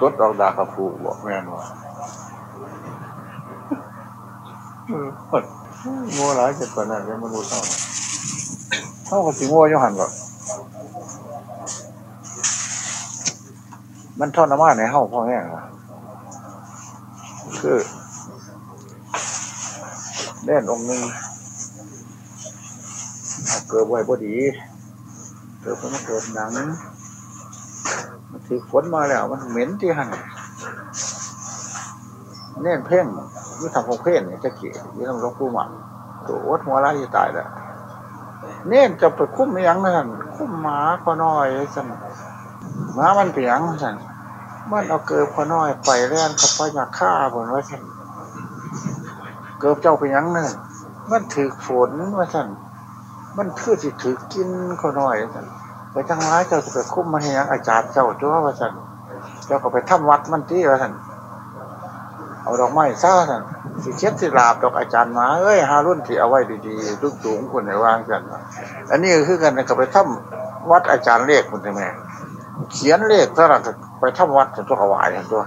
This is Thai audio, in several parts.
ตดออกดากระฟูบอกแม่นว่าโง่หลายเจ็ดปันนั้นยังมันรู้เท่าเท่ากับสิโง่ยหันก่อนมันทอดน้ำมันในห้องพ่อแห้งอะคือเล่นองค์หนึ่งเกิดไว้พอดี เกิดมันเกิดหนัง ถือฝนมาแล้ว มันเหม็นที่หันเน่นเพ่งยี่ทำของเพ่งเนี่ยจะเกี่ยยี่ทำรบกูหมันตัวอดหัวร้ายที่ตายแล้วเน่นจะไปคุ้มยังนั่นคุ้มหมาขอน้อยสันหมามันเปียงสันมันเอาเกิดขอน้อยไปแล่นขับไปอยากฆ่าผลว่าสันเกิดเจ้าไปยังนั่นมันถือฝนว่าสันมันคือสิถือกินขอน้อยสัน ไปทั้งร้ายเจ้าจะไปคุ้มมาให้ยังอาจารย์เจ้าจ้าว่าสันเจ้าก็ไปทำวัดมันที่ว่าสันเอาดอกไม้ซ่าสันสิเช็ดสิลาบดอกอาจารย์มาเอ้ยหารุ่นที่เอาไว้ดีๆลูกสูงคนไหนวางกันอันนี้คือกันก็ไปทำวัดอาจารย์เลขคุณใช่ไหมเขียนเลขถ้าเราไปทำวัดตัวถวายตัว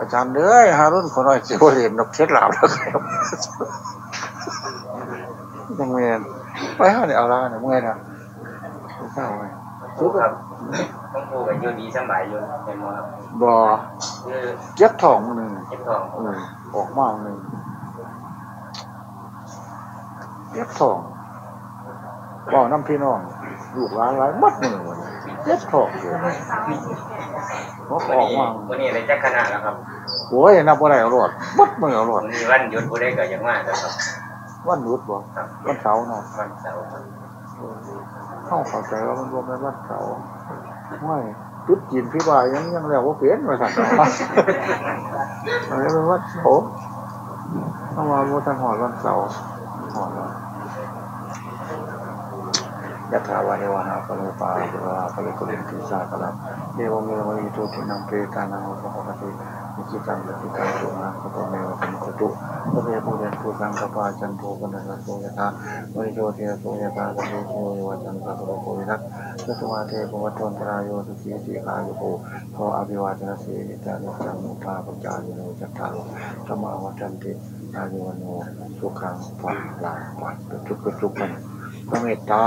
อาจารย์เอ้ยหารุ่นคนน้อยเสียวเรียนดอกเช็ดลาบแล้วครับยังเงียนไปห้าเนี่ยเอาละเนี่ยเมื่อไงนะเข้าไปรู้ครับต้องพูดกันอยู่ดีสบายอยู่ในมอครับบ่คือเก็บทองหนึ่งเก็บทองเออออกมาหนึ่งเก็บทองบอกน้ำพี่น้องลูกหลานหลายมัดมือวันนี้เก็บทองเลยเขาวันออกนี้มาวันนี้อะไรจักขนาดแล้วครับโอ้ยนับว่าไรเอารอดมัดมือเอารอดวันนี้วันหยุดผู้ได้เกิดอย่างมากครับวันหยุดบ่ครับวันเสาร์เนาะวันเสาร์ครับ เข้าเข้าใจว่ามันรวมในวันเสาไม่จุดจีนพี่บายยังยังแล้วว่าเปลี่ยนมาสั่งอะไรเป็นวันเสาร์เข้ามาโมทันหอดวันเสาร์หอดแล้วยะถาวาเนวะหาปะเลปาปุราปะเลกุลินทิสากะลังเดวเมวะอิโตทินังเปตานังอุปโภคติ มิจิตังปฏิตังตุนะคุตเมวะสมคุตุพระเวปุเรนตุสังกปาจันโทปนัสโสยถาวิโยเทโสยถาปะเทโสยวจันทะโสโพวินัสสสมาเทปวัตตนตรายโยสุขีสีกายุโภโทอภิวาทนาสีนิจานิจังมุตาปัญจายโนจัตตาธรรมาวัฏันติอายุวโนสุขังปัลลาปัจจุกจุกันพระเมตตา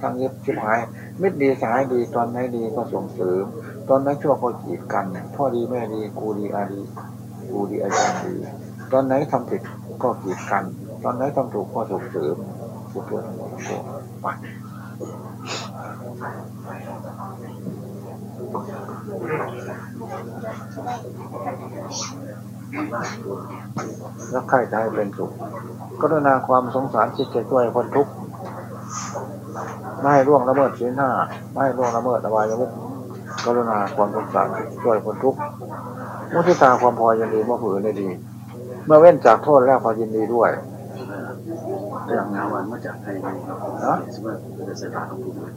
ทั้งเยึดชิบหายมิตรดีสายดีตอนไหนดีก็ส่งเสริม ตอนไหนชั่วก็กีดกัน พ่อดีแม่ดีกูดีอาดีกูดีอาจารย์ดี ตอนไหนทำผิดก็กีดกัน ตอนไหนทำถูกก็ส่งเสริมสุดเพื่อนหมก็ไปแล้วใครจะให้เป็นสุขกรุณาความสงสารจิตใจช่วยคนทุกข์ไม่ให้ล่วงละเมิดศีลห้าไม่ให้ล่วงละเมิดอบายมุข กรุณาความสงสารช่วยคนทุกข์มุทิตาความพอยินดีเมื่อผู้อื่นได้ดี เมื่อเว้นจากโทษแล้วพอยินดีด้วยเรื่องงานวันมาจากไทยครับนะสมมติเป็นสถานของผู้ด้วย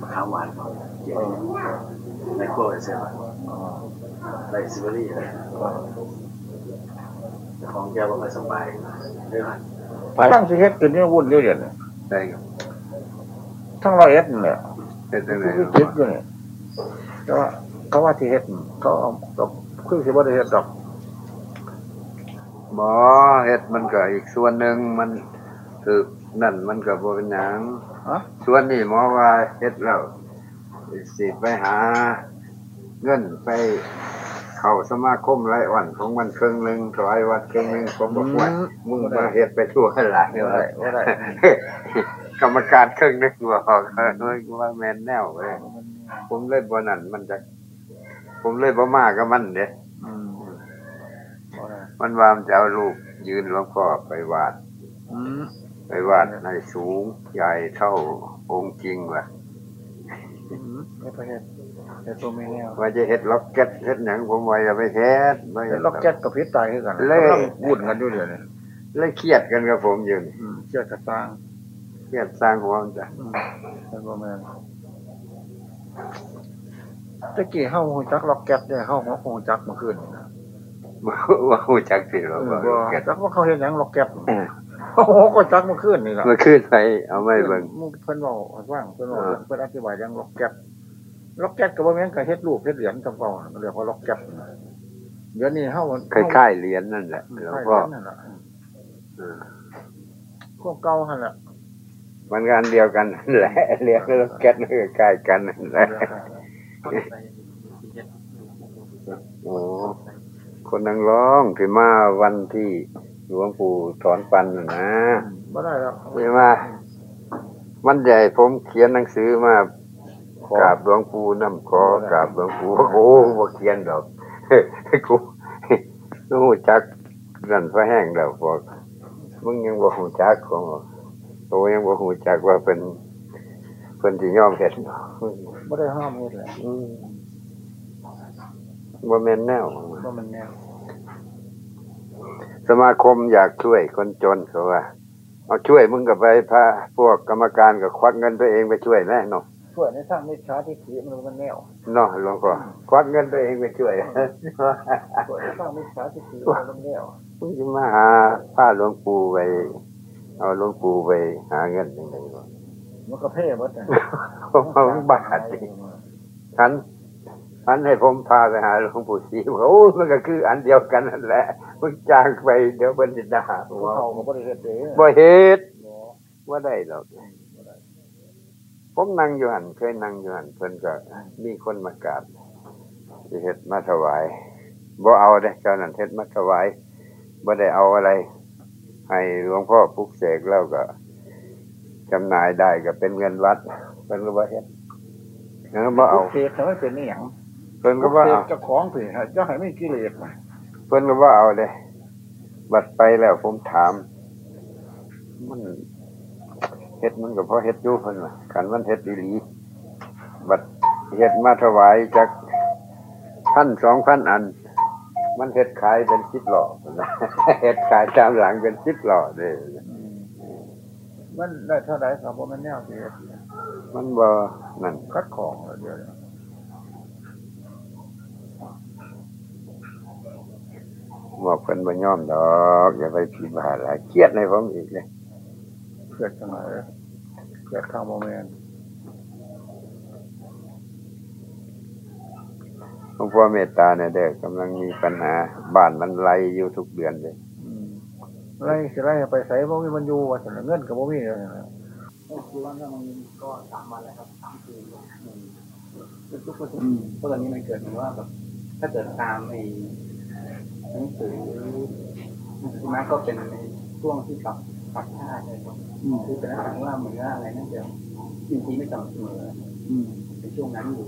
มะขามหวานเขาเกี่ยวในครัวเสร็จแล้วไรซิเบอรี่เลยของแกว่าไม่สบายเรื่องไปตั้งสิเฮ็ดกินนี่วุ่นเยอะเดี๋ยวนี้ได้ครับทั้งเราเอ็ดนี่แหละเป็นยังไงคือคิดอยู่นี่ แต่ว่าเขาว่าที่เฮ็ดเขาเอาก็คือสิบ่ได้เฮ็ดดอกหมอเฮ็ดมันก็อีกส่วนหนึ่งมันคือนั่นมันก็บ่เป็นหยังฮะส่วนนี้หมอว่าเฮ็ดแล้วสิไปหา เงินไปเข้าสมาคมรายวันของมันครึ่งหนึ่งถวายวัดครึ่งหนึ่งผมบอกว่ามึงมาเฮ็ดไปทั่วหลายไม่ได้ไม่ได้กรรมการครึ่งหนึงบอกเฮ้ยว่าแมนแนวเลย ผมเลยบ่นั่นมันจะ ผมเลยบ่มากับมันเด้อืมบ่ได้มันว่ามันจะเอารูปยืนหลวงพ่อไปวาดอืมไปวาดให้สูงใหญ่เท่าองค์จริงว่ะอืมไม่ไปเฮ็ดเฮ็ดตัวไม่แนวว่าจะเฮ็ดล็อกเก็ตเฮ็ดหยังผมว่าอย่าไปเฮ็ดไม่เฮ็ดล็อกแก๊สกับพิษตายคือกันเล่กำลังวุ่นกันอยู่เดี๋ยวนี้เลยเครียดกันกับผมอยู่นี่อืมเชื่อกระตังเครียดสร้างหัวมันจ้ะอืมเป็นบ่แม่นตะกี้เฮาฮู้จักล็อกแก๊สเนี่ยเฮาฮู้จักเมื่อคืนนี่นะว่าหูจักสิหรเออกอว่าบ่ล็อกเก็ตจักว่าเขาเฮ็ดหยังล็อกแก๊สเออโอ้โหก็จักเมื่อคืนนี่ล่ะเมื่อคืนไปเอาไม่เบิ่งมึงเพิ่นเว้าให้ฟังเพิ่นเว้าเออเพิ่นอธิบายเรื่องล็อกแก๊สล็อกแก๊สกับว่าแม่นกับเฮ็ดรูปเฮ็ดเหรียญจำเก่าน่ะเรียกว่าล็อกแก๊สน่ะเดี๋ยวนี้เฮาคล้ายๆเหรียญนั่นแหละๆหลวงคล้ายพ่อๆนั่นแหละเออพวกเก่าหั่นแหละ มันงานเดียวกันนั่นแหละเรียญกับแก๊สก็ใกล้กันนั่นแหละโอ้คนนังร้องที่มาวันที่หลวงปู่ถอนฟันนะนะบ่ได้แล้วไม่มามันใหญ่ผมเขียนหนังสือมากราบหลวงปู่น้ำขอกราบหลวงปู่โอ้บ่เขียนดอกกูกูหูจักนั่นพระแห้งแล้วบอกมึงยังบ่หูจักของ โตยังบ่หูจักว่าเป็นเพิ่นที่ยอมเฮ็ดเนาะบ่ได้ห้ามเฮ็ดแหละอืมบ่แม่นแนวว่ามันแนว สมาคมอยากช่วยคนจนเขาว่า เอาช่วยมึงกับไปพาพวกกรรมการก็ควักเงินตัวเองไปช่วยแม่เนาะช่วยในสร้างมิจฉาทิฏฐิมันมันแนวเนาะหลวงพ่อควักเงินตัวเองไปช่วยช่วยในสร้างมิจฉาทิฏฐิมันแนวมึงจะมาหาผ้าหลวงปู่ไป เอาหลวงปู่ไปหาเงินยังไงวะมันก็เพ่หมดน่ะผมเอาบาทดิฉันฉันให้ผมพาไปหาหลวงปู่ศรีบอกโอ้ยมันก็คือ อันเดียวกันนั่นแหละมึงจ้างไปเดี๋ยวเพิ่นจะด่าผู้ว่าเฒ่าก็บ่ได้เฮ็ดเด้บ่เฮ็ดบ่ว่าได้หรอกผมนั่งอยู่หันเคยนั่งอยู่หันเพิ่นก็มีคนมากราบสิเฮ็ดมาถวายบ่เอาเด้เจ้านั้นเฮ็ดมาถวายบ่ได้เอาอะไร ให้หลวงพ่อปลุกเสกแล้วก็จำหน่ายได้ก็เป็นเงินวัดเพิ่นก็บ่เฮ็ดเออบ่เอาเสกทำให้เป็นอีหยังเพิ่นก็บ่เสเอากเจ้าของสิฮะจะให้มีกิเลสน่ะเพิ่นก็บ่เอาเด้บัดไปแล้วผมถาม มันเฮ็ดมันก็พอเฮ็ดอยู่เพิ่นว่าคันมันเฮ็ดอีหลีบัดเฮ็ดมาถวายจักพันสองพันอัน มันเฮ็ดขายเป็นสิบหล่อพุ่นน่ะเฮ็ดขายตามหลังเป็นสิบหล่อเด้มันได้เท่าใดก็บ่แม่นแนวสิเฮ็ดมันบ่นั่นคัดของแล้วเดี๋ยวนี้บอกเพิ่นบ่ยอมดอก อย่าไปพิบาหลายเครียดในผมอีกเลยเกิดจังไดเกิดข้างบ่แม่นหลวง พ่อเมตตาเนี่ยเด้อกำลังมีปัญหาบ้านมันไหลอยู่ทุกเดือนเลยไล่สิไล่ไปไสบ่มีมันอยู่ว่าซั่นเงินก็บ่มีเลยนะคือว่าถ้ามันก็สามวันแล้วครับสามคืนคือทุกคนเพราะตอนนี้มันเกิดเหมือนว่าแบบถ้าเกิดตามไอ้หนังสือหนังสือมก็เป็นในช่วงที่ปรับปรับท่าเลยครับคือเป็นลักษณะว่าเหมือนว่าอะไรนั่นจะจริงๆไม่สม่ำเสมอในช่วงนั้นอยู่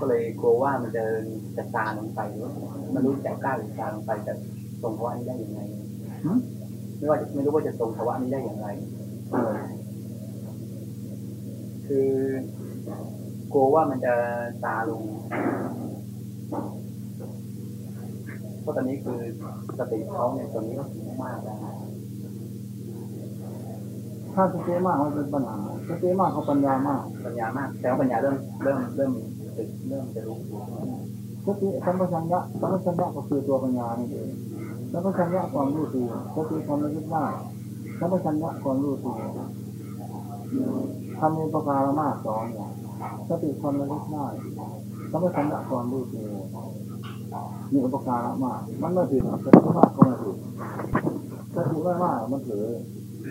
ก็เลยกลัวว่ามันจะจะซาลงไปหรือว่ามันรู้จักกล้าหรือซาลงไปแต่ทรงภาวะนี้ได้ยังไงไม่ว่าจะไม่รู้ว่าจะทรงภาวะนี้ได้อย่างไรเออคือกลัวว่ามันจะซาลงเพราะตอนนี้คือสติเขาเนี่ยตอนนี้ก็สูงมากแล้วนะถ้าสติมากมันเป็นปัญหาสติมากเขาปัญญามาก ปัญญามาก แต่ว่าปัญญาเริ่มเริ่มเริ่ม ตึกเริ่มจะรู้สติสัมปชัญญะสัมปชัญญะก็คือตัวปัญญานี่เองสัมปชัญญะความรู้ตัวสติความระลึกได้สัมปชัญญะความรู้ตัวทำในประการมากสองอย่างสติความระลึกได้สัมปชัญญะความรู้ตัวมีอุปการะมาก มันไม่ผิดสติมากก็ไม่ผิดสติไม่มากมันเถือ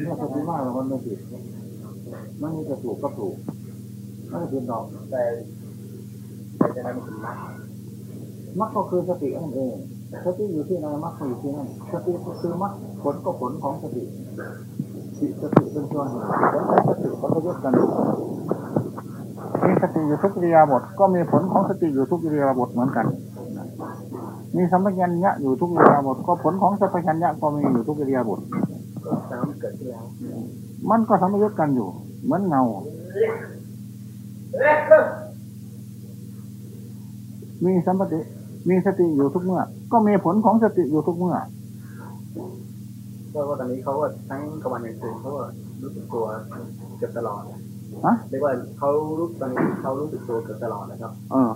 เมื่อสติมากแล้วมันไม่ผิดมันมีแต่ถูกกับถูกไม่ได้ผิดหรอกแต่ แต่จะได้ไม่ถึงมากมรรคก็คือสตินั่นเองสติอยู่ที่ไหนมรรคก็อยู่ที่นั่นสติก็คือมรรคผลก็ผลของสติสติสติเป็นส่วนหนึ่งผลของสติก็ประยุกต์กันมีสติอยู่ทุกอิริยาบถก็มีผลของสติอยู่ทุกอิริยาบถเหมือนกัน มีสัมปชัญญะอยู่ทุกอิริยาบถก็ผลของสัมปชัญญะก็มีอยู่ทุกอิริยาบถก็แสดงว่ามันเกิดขึ้นแล้วมันก็สัมยุทธ์กันอยู่ เหมือนเงา มีสัมปติมีสติอยู่ทุกเมื่อ ก็มีผลของสติอยู่ทุกเมื่อเพราะว่าตอนนี้เขาก็ทั้งกลางวันกลางคืนเขาก็รู้สึกตัวเกือบตลอดฮะเรียกว่าเขารู้ตอนนี้เขารู้สึกตัวเกือบตลอดนะครับ เออ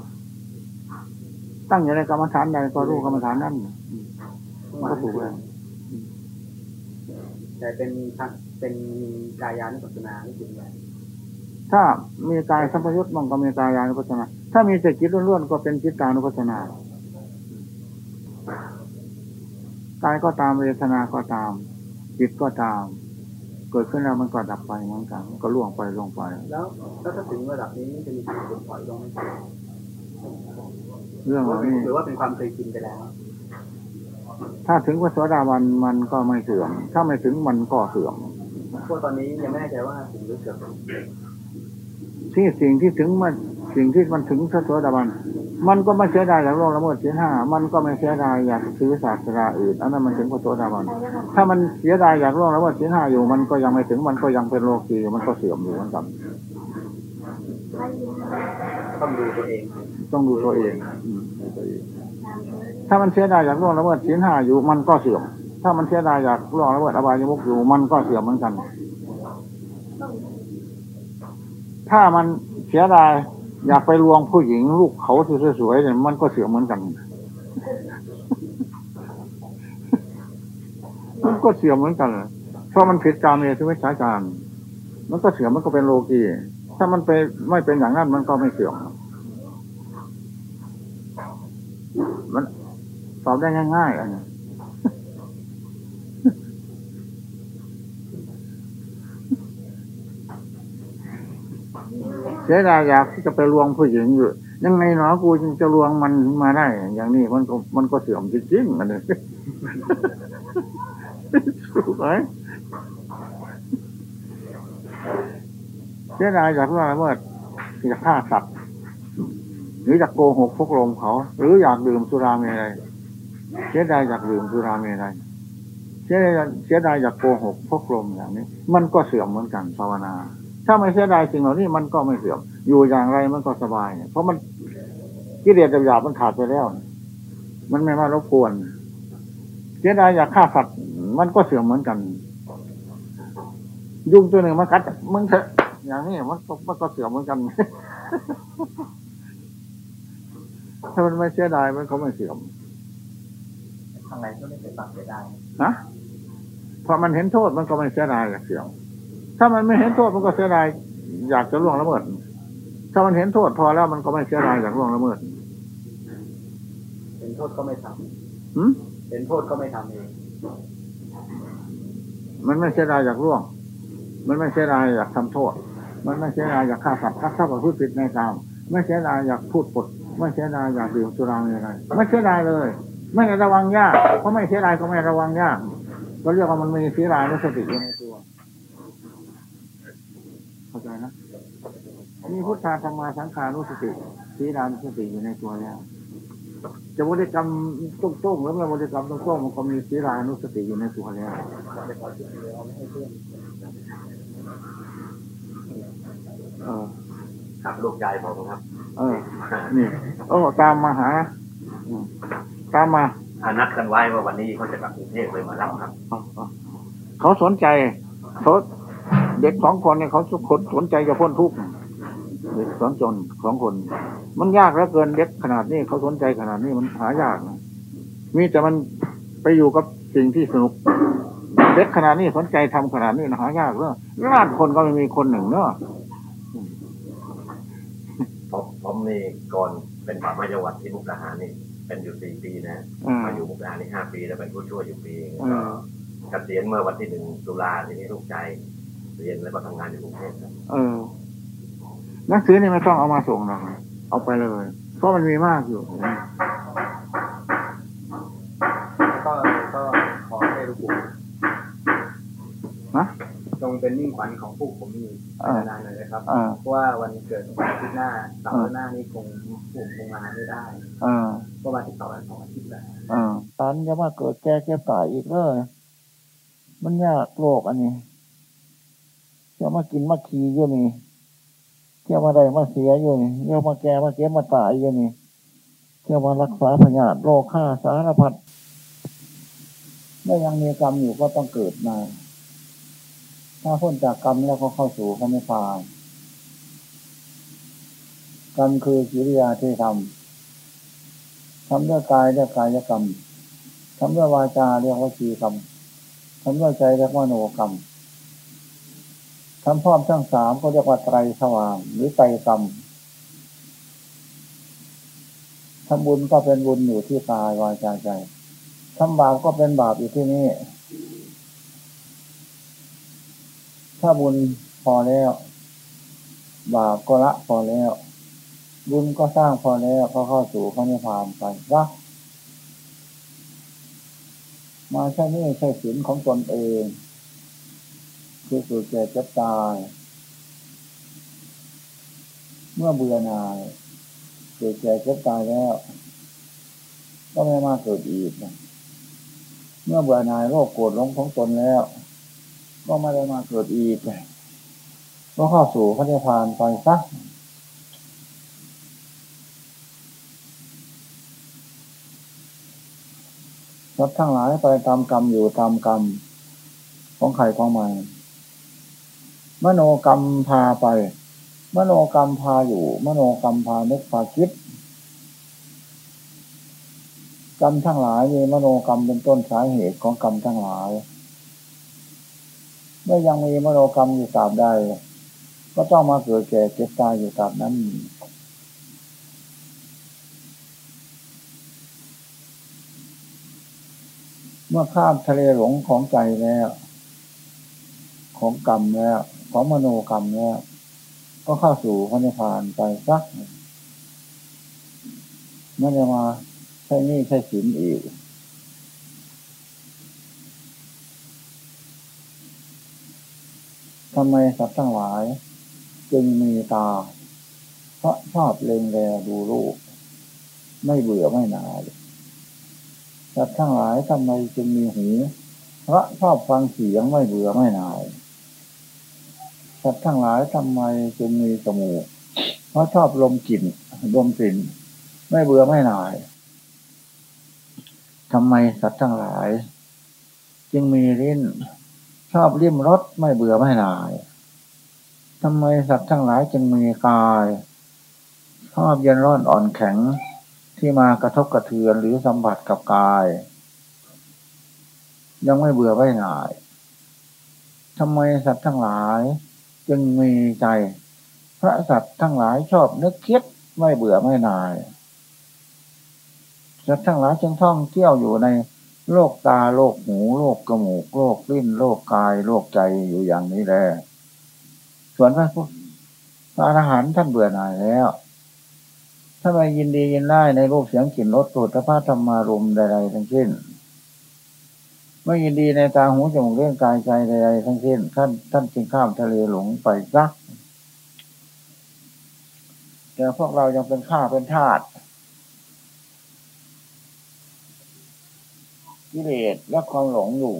ตั้งอยู่ในกรรมฐานใดก็รู้กรรมฐานนั้นอืมก็ถูกแล้วแต่เป็นทางเป็นกายานุปัสสนานี่ถึงไงท ถ้ามีกายสัมพยุตมันก็มีกายานุปัสนา ถ้ามีแต่จิตล้วนๆก็เป็นจิตตานุปัสนากายก็ตามเวทนาก็ตาม จิตก็ตาม เกิดขึ้นแล้วมันก็ดับไปเหมือนกันก็ล่วงไปลงไปแล้วแล้วถ้าถึงระดับนี้จะมีการถอยลงไหมเรื่องเหล่านี้หรือว่าเป็นความเคยชินไปแล้ว ถ้าถึงพระโสดาบันมันก็ไม่เสื่อม ถ้าไม่ถึงมันก็เสื่อมพวกตอนนี้ยังไม่แน่ใจว่าถึงหรือเกือบ ที่สิ่งที่ถึงมันสิ่งที่มันถึงพระโสดาบันมันก็ไม่เสียดายอยากล่วงละเมิดศีลห้ามันก็ไม่เสียดายอยากซื้อศาสนาอื่นอันนั้นมันถึงพระโสดาบันถ้ามันเสียดายอยากล่วงละเมิดศีลห้าอยู่ มันก็ยังไม่ถึงมันก็ยังเป็นโลกีอยู่มันก็เสื่อมอยู่เหมือนกันต้องดูตัวเอง ต้องดูตัวเองอืมดูตัวเองถ้ามันเสียดายอยากล่วงละเมิดศีลห้าอยู่ มันก็เสื่อม ถ้ามันเสียดายอยากล่วงละเมิดอบายมุกอยู่ มันก็เสื่อมเหมือนกัน ถ้ามันเสียดายอยากไปลวงผู้หญิงลูกเขาสวยๆเนี่ยมันก็เสื่อมเหมือนกัน มันก็เสื่อมเหมือนกันเพราะมันผิดกามเมตุวิชาการ มันก็เสื่อมมันก็เป็นโลกีถ้ามันไปไม่เป็นอย่างนั้นมันก็ไม่เสื่อมมันตอบได้ง่ายๆอันนี้ เสียดายอยากที่จะไปลวงผู้หญิงอยู่ ยังไงเนาะกูจึงจะลวงมันมาได้ อย่างนี้มันก็มันก็เสื่อมจริงๆอันนี้ถูกไหมเสียดายอยากล่วงละเมิดอยากฆ่าสัตว์หรืออยากโกหกพวกลมเขา หรืออยากดื่มสุราเมรัยเสียดายอยากดื่มสุราเมรัยเสียดายเสียดายอยากโกหกพวกลมอย่างนี้ มันก็เสื่อมเหมือนกันภาวนา ถ้าไม่เสียดายสิ่งเหล่านี้มันก็ไม่เสื่อม อยู่อย่างไรมันก็สบาย เพราะมันกิเลสหยาบๆมันขาดไปแล้ว มันไม่มารบกวน เสียดายอยากฆ่าสัตว์มันก็เสื่อมเหมือนกัน ยุงตัวหนึ่งมากัดมึงเถอะอย่างนี้มันก็มันก็เสื่อมเหมือนกัน ถ้ามันไม่เสียดายมันก็ไม่เสื่อมทางไหนก็ไม่เคยตัดเสียดายนะพอมันเห็นโทษมันก็ไม่เสียดายอยากเสื่อม ถ้ามันไม่เห็นโทษมันก็เสียดายอยากจะล่วงละเมิด ถ้ามันเห็นโทษพอแล้วมันก็ไม่เสียดายอยากล่วงละเมิด เห็นโทษก็ไม่ทหืมำเห็นโทษก็ไม่ทำเอง มันไม่เสียดายอยากล่วง มันไม่เสียดายอยากทำโทษ มันไม่เสียดายอยากฆ่าสัตว์ฆ่าทรัพย์ประพฤติผิดในกาม ไม่เสียดายอยากพูดปด ไม่เสียดายอยากดื่มสุราอะไรไม่เสียดายเลย ไม่ระวังยาก เพราะไม่เสียดายก็ไม่ระวังยาก ก็เรียกว่ามันมีเสียดายและสติอยู่ในตัว เข้าใจนะมีพุทธาธรรมาสังขานุสติสีดานุสติอยู่ในตัวแล้วจะบริกรรมต้งๆหรือไม่บริกรรมต้งๆมันก็มีสีดานุสติอยู่ในตัวแล้วเราจะขอจุดเดียวไม่ให้เพื่อนเออครับลูกยายผมครับ เออ นี่โอ้ตามมาหาอืมตามมาอานัดกันไว้ว่าวันนี้เขาจะกลับกรุงเทพเลยมารับครับเอาเอาเขาสนใจเขา เด็กสองคนเนี่ยเขาทุกคนสนใจจะพ้นทุกข์เด็กสองจนสองคน มันยากเหลือเกินเด็กขนาดนี้เขาสนใจขนาดนี้มันหายากนะมีแต่มันไปอยู่กับสิ่งที่สนุก เด็กขนาดนี้สนใจทำขนาดนี้นะหายากเนอะล้านคนก็ไม่มีคนหนึ่งเนอะผมผมนี่ก่อนเป็นป่าไม้จังหวัดที่มุกดาหารนี่ เป็นอยู่สี่ปีนะอ่ามาอยู่มุกดาหารนี่ห้าปีแล้วเป็นผู้ช่วยอยู่ปีหนึ่งอืก็มเกษียณเมื่อวันที่หนึ่งตุลาทีนี้ลูกใจ เรียนแล้วก็ทำงานอยู่กรุงเทพครับเออหนังสือนี่ไม่ต้องเอามาส่งหรอกเอาไปเลย เพราะมันมีมากอยู่แล้วก็ก็ขอให้รู้ปุ่นะจงเป็นมิ่งขวัญของพวกผมมีอ่านานๆหน่อยนะครับเออเพราะว่าวันเกิดวันอาทิตย์หน้าเสาร์หน้านี่คงผมคงมาไม่ได้เออเพราะวันที่สองวันสองอาทิตย์แล้วอ่าตอนจะมาเกิดแก่เก็บตายอีกเลยมันยากโลกอันนี้เที่ยวมากินมาขี่อยู่นี่เที่ยวมาได้มาเสียอยู่นี่เที่ยวมาแก่มาเก็บมาตายอยู่นี่เที่ยวมารักษาพยาธิโรคฆ่าสารพัดเมื่อยังมีกรรมอยู่ก็ต้องเกิดมา ถ้าพ้นจากกรรมแล้วก็เข้าสู่พระนิพพานกรรมคือกิริยาที่ทำทำด้วยกายเรียกกายกรรมทำด้วยวาจาเรียกว่าจีกรรมทำด้วยใจเรียกว่าโนกรรม ทำพร้อมทั้งสามก็เรียกว่าไตรสว่าง หรือไตรกรรมทำบุญก็เป็นบุญอยู่ที่กายวาจาใจทำบาปก็เป็นบาปอยู่ที่นี่ ถ้าบุญพอแล้ว บาปก็ละพอแล้ว บุญก็สร้างพอแล้วก็เข้าสู่พระนิพพานไปว่ามาใช่นี่ใช่ศีลของตนเอง คือสู่แก่เจ็บตาย เมื่อเบื่อหน่ายเกิดแก่เจ็บตายแล้ว ก็ไม่มาเกิดอีก เมื่อเบื่อหน่ายโรคโกรธหลงของตนแล้ว ก็ไม่ได้มาเกิดอีกก็เข้าสู่พระนิพพานไปซักรับทั้งหลายไปตามกรรมอยู่ตามกรรมของใครของมัน มโนกรรมพาไป มโนกรรมพาอยู่ มโนกรรมพานึกพาคิด กรรมทั้งหลายมีมโนกรรมเป็นต้นสาเหตุของกรรมทั้งหลาย เมื่อยังมีมโนกรรมอยู่ตราบใด ก็ต้องมาเกิดแก่เจ็บตายอยู่ตราบนั้นเมื่อข้ามทะเลหลงของใจแล้ว ของกรรมแล้ว ของมโนกรรมแล้วก็เข้าสู่พระนิพพานไปสักไม่ได้มาใช่นี่ใช่สินอีกทำไมสัตว์ทั้งหลาย จึงมีตา เพราะชอบเล็งแลดูรูป ไม่เบื่อไม่หนายสัตว์ทั้งหลายทำไมจึงมีหู เพราะชอบฟังเสียงไม่เบื่อไม่หนาย สัตว์ทั้งหลายทำไมจึงมีจมูกเพราะชอบลมกลิ่นลมกลิ่นไม่เบื่อไม่หน่ายทำไมสัตว์ทั้งหลาย จึงมีลิ้น ชอบริมรสไม่เบื่อไม่หน่ายทำไมสัตว์ทั้งหลายจึงมีกายชอบเย็นร้อนอ่อนแข็งที่มากระทบกระเทือนหรือสัมผัสกับกาย ยังไม่เบื่อไม่หน่ายทำไมสัตว์ทั้งหลาย จึงมีใจ พระสัตว์ทั้งหลายชอบนึกคิดไม่เบื่อไม่นายสัตว์ทั้งหลายจึงท่องเที่ยวอยู่ในโลกตาโลกหูโลกกระหมูกโลกลิ้นโลกกายโลกใจอยู่อย่างนี้แหละส่วนพระพุทธอรหันต์ท่านเบื่อหน่ายแล้วถ้าไมยินดียินได้ในรูปเสียงกลิ่นรสโผฏฐะธรรมารมใดๆทั้งสิ้น ไม่ยินดีในตาหูจมูกเรื่องกายใจใดๆทั้งสิ้นท่านท่านจึงข้ามทะเลหลงไปซักแต่พวกเรายังเป็นข้าเป็นทาสกิเลสและความหลงอยู่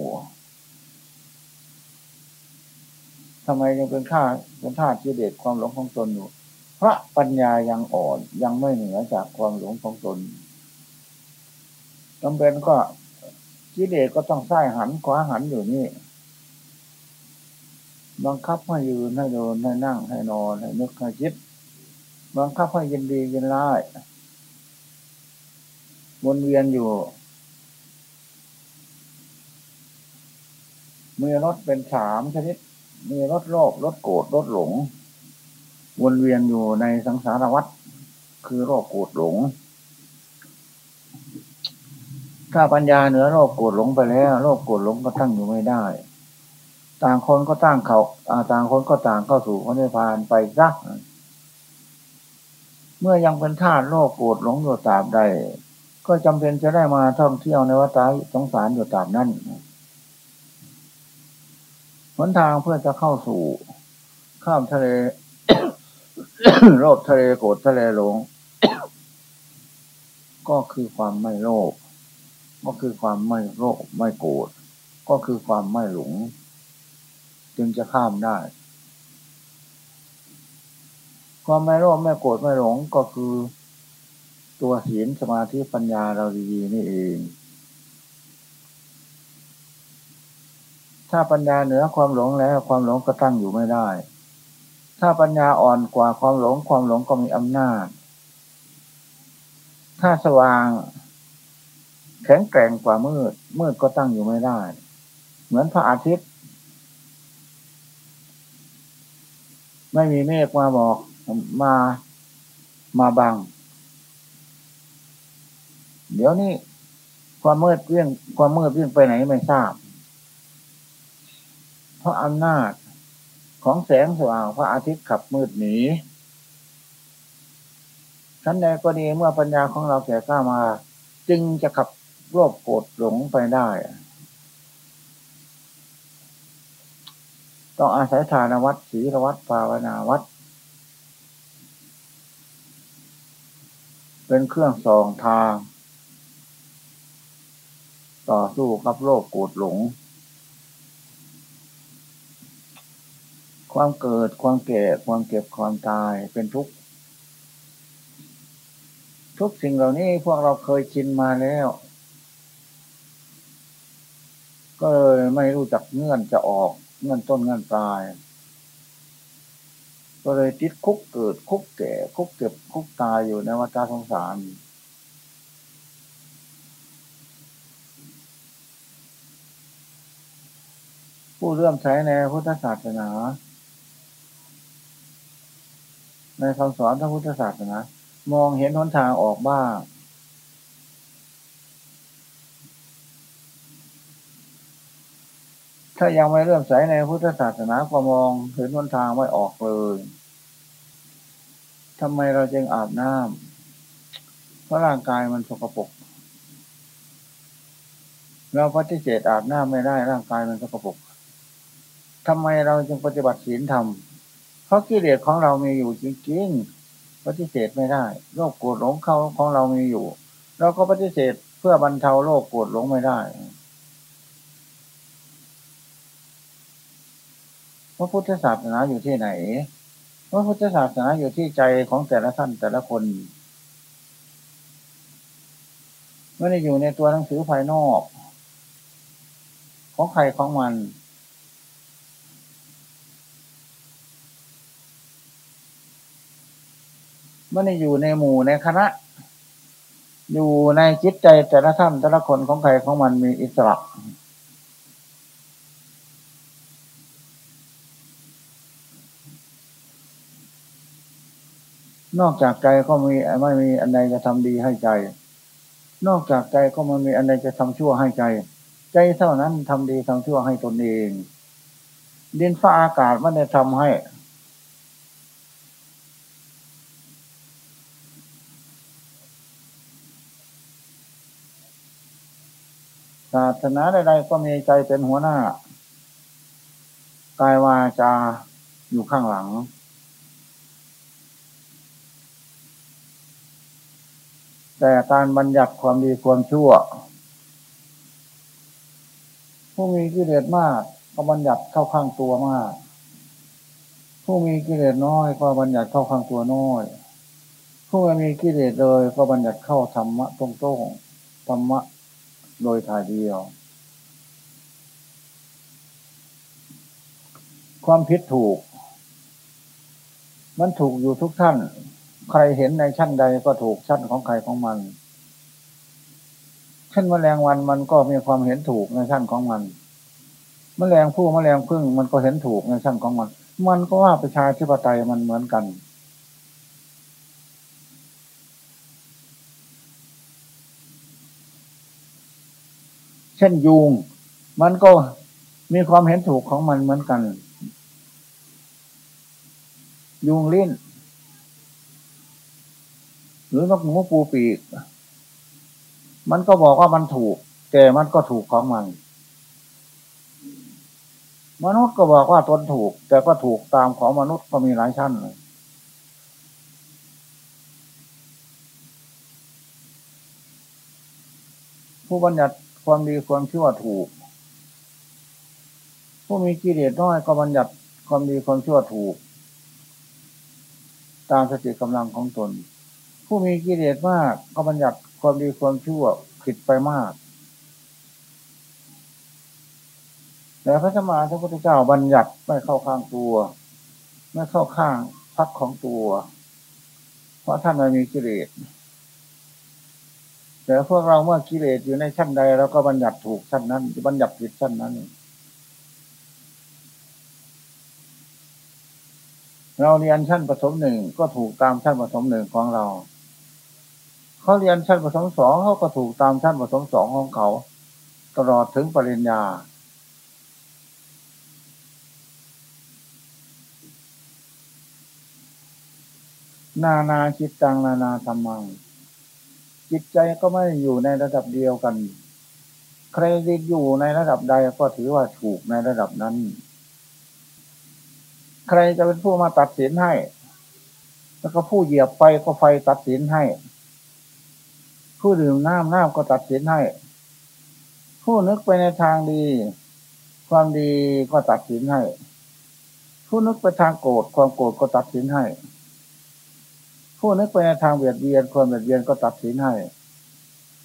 ทำไมยังเป็นข้าเป็นทาสกิเลสความหลงของตนอยู่ พระปัญญายังอ่อนยังไม่เหนือจากความหลงของตนจำเป็นก็ กิเลสก็ต้องใส่หันขวาหันอยู่นี่บังคับให้ยืนให้เดินให้นั่งให้นอนให้นึกให้คิดบังคับให้ยินดียินร้ายวนเวียนอยู่มีรถเป็นสามชนิด มีรถโลภรถโกรธรถหลง วนเวียนอยู่ในสังสารวัฏคือโรคโกรธหลง ถ้าปัญญาเหนือโรคโกรธหลงไปแล้วโรคโกรธหลงก็ตั้งอยู่ไม่ได้ ต่างคนก็ตั้งเขาต่างคนก็ต่างเข้าสู่พระนิพพานไปซักเมื่อยังเป็นธาตุโรคโกรธหลงอยู่ตราบใด ก็จำเป็นจะได้มาท่องเที่ยวในวัฏสงสารอยู่ตราบนั้นหนทางเพื่อจะเข้าสู่ ข้ามทะเลโลภทะเลโกรธทะเลหลง ก็คือความไม่โลภ ก็คือความไม่โลภไม่โกรธก็คือความไม่หลง จึงจะข้ามได้ ความไม่โลภไม่โกรธไม่หลงก็คือ ตัวศีลสมาธิปัญญาเราดีๆนี่เอง ถ้าปัญญาเหนือความหลงแล้วความหลงก็ตั้งอยู่ไม่ได้ ถ้าปัญญาอ่อนกว่าความหลง ความหลงก็มีอำนาจ ถ้าสว่าง แข็งแกร่งกว่ามืด มืดก็ตั้งอยู่ไม่ได้ เหมือนพระอาทิตย์ ไม่มีเมฆมาบอกมามาบัง เดี๋ยวนี้ความมืดเรื่องความมืดเรื่องไปไหนไม่ทราบ เพราะอำนาจของแสงสว่างพระอาทิตย์ขับมืดหนีชั้นใดก็ดีเมื่อปัญญาของเราแก่กล้ามา จึงจะขับ โลภโกรธหลงไปได้ ต้องอาศัยทานวัดศีลวัดภาวนาวัด เป็นเครื่องสองทาง ต่อสู้กับโลภโกรธหลง ความเกิดความแก่ความเก็บความตายเป็นทุกข์ทุกสิ่งเหล่านี้พวกเราเคยชินมาแล้ว ก็เลยไม่รู้จักเงื่อนจะออก เงื่อนต้นเงื่อนปลาย ก็เลยติดคุกเกิดคุกแก่คุกเก็บคุกตายอยู่ในวัฏสงสารผู้เริ่มใช้ในพุทธศาสนา ในคำสอนพระพุทธศาสนามองเห็นหนทางออกบ้าง ถ้ายังไม่เริ่มใส่ในพุทธศาสนาก็มองเห็นหนทางไม่ออกเลยทำไมเราจึงอาบน้ำเพราะร่างกายมันสกปรกเราปฏิเสธอาบน้ำไม่ได้ร่างกายมันสกปรกทำไมเราจึงปฏิบัติศีลธรรมเพราะกิเลสของเรามีอยู่จริงๆปฏิเสธไม่ได้โรคโกรธหลงเขาของเรามีอยู่ เราก็ปฏิเสธเพื่อบรรเทาโรคโกรธหลงไม่ได้ พระพุทธศาสนาอยู่ที่ไหนพระพุทธศาสนาอยู่ที่ใจของแต่ละท่านแต่ละคนไม่ได้อยู่ในตัวหนังสือภายนอก ของใครของมัน ไม่ได้อยู่ในหมู่ในคณะ อยู่ในจิตใจแต่ละท่านแต่ละคนของใครของมันมีอิสระ นอกจากใจก็มีไม่มีอันใดจะทำดีให้ใจ นอกจากใจก็มันมีอันใดจะทำชั่วให้ใจ ใจเท่านั้นทำดีทำชั่วให้ตนเอง ดินฟ้าอากาศไม่ได้ทำให้ ศาสนาใดๆก็มีใจเป็นหัวหน้า กายวาจาอยู่ข้างหลัง แต่การบัญญัติความดีความชั่ว ผู้มีกิเลสมากก็บัญญัติเข้าข้างตัวมาก ผู้มีกิเลสน้อยก็บัญญัติเข้าข้างตัวน้อย ผู้ไม่มีกิเลสเลยก็บัญญัติเข้าธรรมะตรงๆธรรมะโดยถ่ายเดียว ความผิดถูก มันถูกอยู่ทุกท่าน ใครเห็นในชั้นใดก็ถูกชั้นของใครของมันเช่นแมลงวันมันก็มีความเห็นถูกในชั้นของมัน แมลงผู้แมลงพึ่งมันก็เห็นถูกในชั้นของมัน มันก็ว่าประชาธิปไตยมันเหมือนกันเช่นยุงมันก็มีความเห็นถูกของมันเหมือนกัน ยุงลิ้น หรือนกหนูปูปีก มันก็บอกว่ามันถูก แต่มันก็ถูกของมัน มนุษย์ก็บอกว่าตนถูก แต่ก็ถูกตามของมนุษย์ก็มีหลายชั้นเลยผู้บัญญัติความดีความชั่วถูก ผู้มีกิเลสน้อยก็บัญญัติความดีความชั่วถูก ตามสติกำลังของตน ผู้มีกิเลสมากก็บัญญัติความดีความชั่วผิดไปมาก แต่พระสมมาพระพุทธเจ้าบัญญัติไม่เข้าข้างตัว ไม่เข้าข้างพักของตัว เพราะท่านไม่มีกิเลสแต่พวกเราเมื่อกิเลสอยู่ในชั้นใดเราก็บัญญัติถูกชั้นนั้นบัญญัติผิดชั้นนั้น เราเรียนชั้นประถมหนึ่งก็ถูกตามชั้นประถมหนึ่งของเรา เขาเรียนชั้นประถมสองเขาก็ถูกตามชั้นประถมสองของเขา ตลอดถึงปริญญา นานาคิดตังนานาธรรมัง จิตใจก็ไม่อยู่ในระดับเดียวกัน ใครจะอยู่ในระดับใดก็ถือว่าถูกในระดับนั้น ใครจะเป็นผู้มาตัดสินให้ แล้วก็ผู้เหยียบไฟก็ไฟตัดสินให้ ผู้ดื่มน้ำน้ำก็ตัดสินให้ ผู้นึกไปในทางดี ความดีก็ตัดสินให้ ผู้นึกไปทางโกรธความโกรธก็ตัดสินให้ ผู้นึกไปในทางเบียดเบียน ความเบียดเบียนก็ตัดสินให้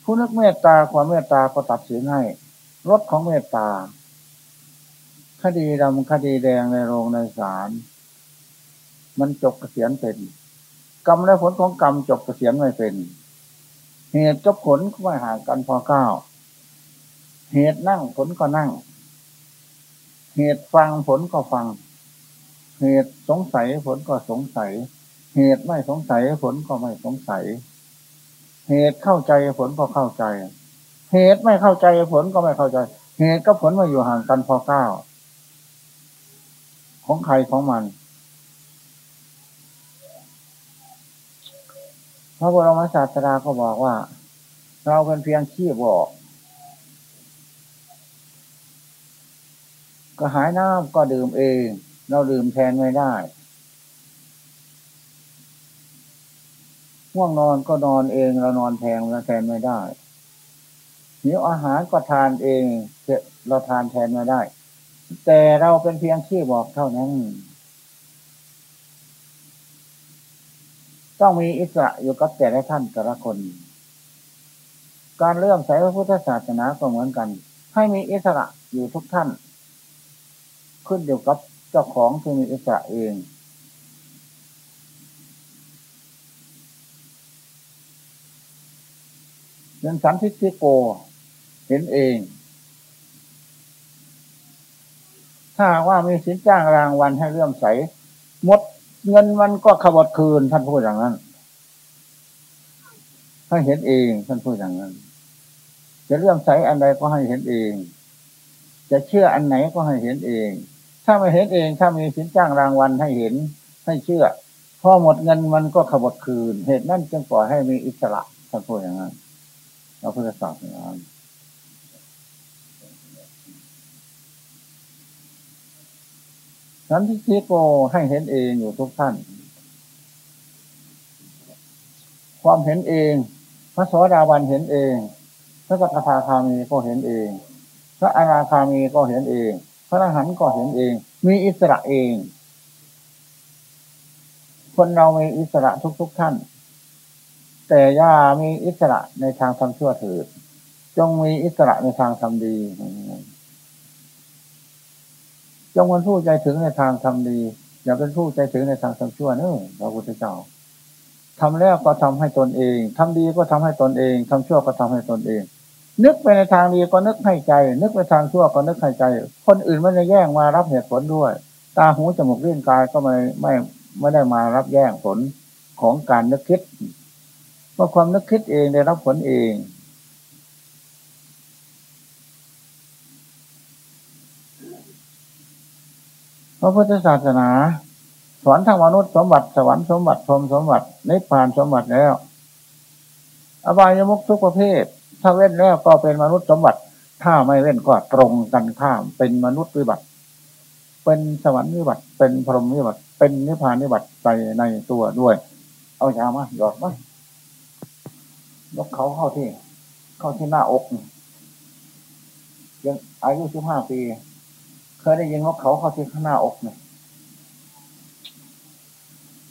ผู้นึกเมตตาความเมตตาก็ตัดสินให้รถของเมตตา คดีดำคดีแดงในโรงในศาลมันจบเกษียณเป็น กรรมและผลของกรรมจบเกษียณไม่เป็น เหตุกับผลก็ไม่ห่างกันพอเก้า เหตุนั่งผลก็นั่ง เหตุฟังผลก็ฟัง เหตุสงสัยผลก็สงสัย เหตุไม่สงสัยผลก็ไม่สงสัย เหตุเข้าใจผลก็เข้าใจ เหตุไม่เข้าใจผลก็ไม่เข้าใจ เหตุกับผลมาอยู่ห่างกันพอเก้า ของใครของมัน พระบรมศาสดาก็บอกว่า เราเป็นเพียงขี้บอก ก็หายน้ำก็ดื่มเอง เราดื่มแทนไม่ได้ง่วงนอนก็นอนเองเรานอนแทนเราแทนไม่ได้หิวอาหารก็ทานเองเราทานแทนไม่ได้ แต่เราเป็นเพียงที่บอกเท่านั้น ต้องมีอิสระอยู่กับแต่ละท่านแต่ละคน การเลื่อมใสพระพุทธศาสนาก็เหมือนกัน ให้มีอิสระอยู่ทุกท่าน ขึ้นอยู่กับเจ้าของที่มีอิสระเองเรื่องสันทิฏฐิโกเห็นเอง ถ้าว่ามีสินจ้างรางวัลให้เรื่อมใสมด เงินมันก็ขบดคืนท่านพูดอย่างนั้นให้เห็นเองท่านพูดอย่างนั้น จะเรื่อมใสอันใดก็ให้เห็นเอง จะเชื่ออันไหนก็ให้เห็นเอง ถ้าไม่เห็นเอง ถ้ามีสินจ้างรางวัลให้เห็น ให้เชื่อพอหมดเงินมันก็ขบดคืน เหตุนั้นจึงปล่อยให้มีอิสระท่านพูดอย่างนั้นเราพุทธศาสนา นั้นที่คิโกให้เห็นเองอยู่ทุกท่าน ความเห็นเอง พระสวสดาวันเห็นเอง พระสักทาคามีก็เห็นเอง พระอนาคามีก็เห็นเอง พระอรหันต์ก็เห็นเอง มีอิสระเอง คนเรามีอิสระทุกๆทท่าน แต่ย่ามีอิสระในทางทำชั่วถือจงมีอิสระในทางทำดี งเป็นผู้ใจถึงในทางทำดี อย่าเป็นผู้ใจถึงในทางทำชั่วเนอะพระพุทธเจ้าทำแล้วก็ทำให้ตนเองทำดีก็ทำให้ตนเองทำชั่วก็ทำให้ตนเอง นึกไปในทางดีก็นึกให้ใจ นึกไปทางชั่วก็นึกให้ใจ คนอื่นไม่ได้แย่งมารับเหตุผลด้วย ตาหูจมูกเลี้ยงกายก็ไม่ไม่ไม่ได้มารับแย่งผลของการนึกคิดเมื่อความนึกคิดเองได้รับผลเอง พระพุทธศาสนาสอนทางมนุษย์สมบัติสวรรค์สมบัติพรมสมบัตินิพพานสมบัติแล้ว อบายมุกทุกประเภท ถ้าเว้นแล้วก็เป็นมนุษย์สมบัติ ถ้าไม่เว้นก็ตรงกันข้ามเป็นมนุษย์วิบัติ เป็นสวรรค์วิบัติ เป็นพรหมวิบัติ เป็นนิพพานวิบัติไปในตัวด้วย เอายามาหยอดมายกเขาเข้าที่ เข้าที่หน้าอกยังอายุสิบห้าปี ยได้ยินว่าเขาเขาที่ข้างหน้าอกเนี่ย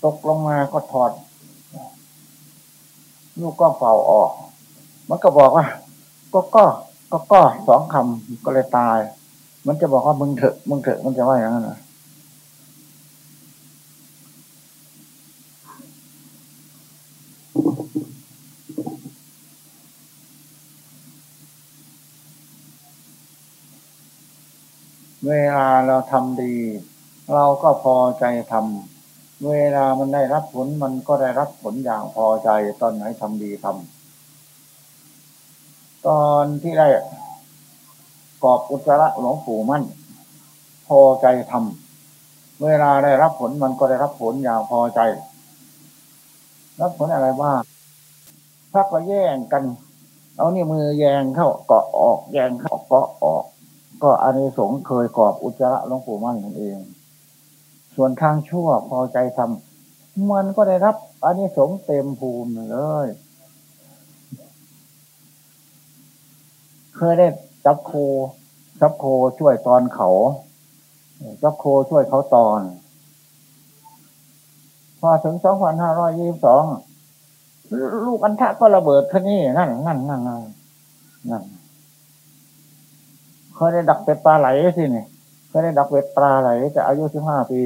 ตกลงมาก็ถอดลูกก็เป่าออก มันก็บอกว่า ก็ก็ก็ก็สองคำก็เลยตาย มันจะบอกว่ามึงเถอะมึงเถอะมันจะว่าอย่างนั้นนะ เวลาเราทำดี เราก็พอใจทเวลามันได้รับผลมันก็ได้รับผลอย่างพอใจตอนไหนทำดีทำตอนที่ได้กอบอุจระหลวงปู่มั่น พอใจทำเวลาได้รับผลมันก็ได้รับผลอย่างพอใจ รับผลอะไรบ้างถ้าก็แย่งกัน เอานี่มือแยงเข้าเกาะออกแยงเข้าเกาะออก ก็อานิสงส์เคยกอบอุจจาระหลวงปู่มั่นนั่นเอง ส่วนทางชั่วพอใจทำมันก็ได้รับอานิสงส์เต็มภูมิเลย เคยได้จับโคจับโคช่วยตอนเขาจับโคช่วยเขาตอน พอถึงสองพันห้าร้อยยี่สิบสองลูกอันทะก็ระเบิดท่านี่นั่นนั่นนั่นนั่น เคยได้ดักเป็ดปลาไหลสิเนี่ยเคยได้ดักเป็ดปลาไหลจะอายุสิบห้าปี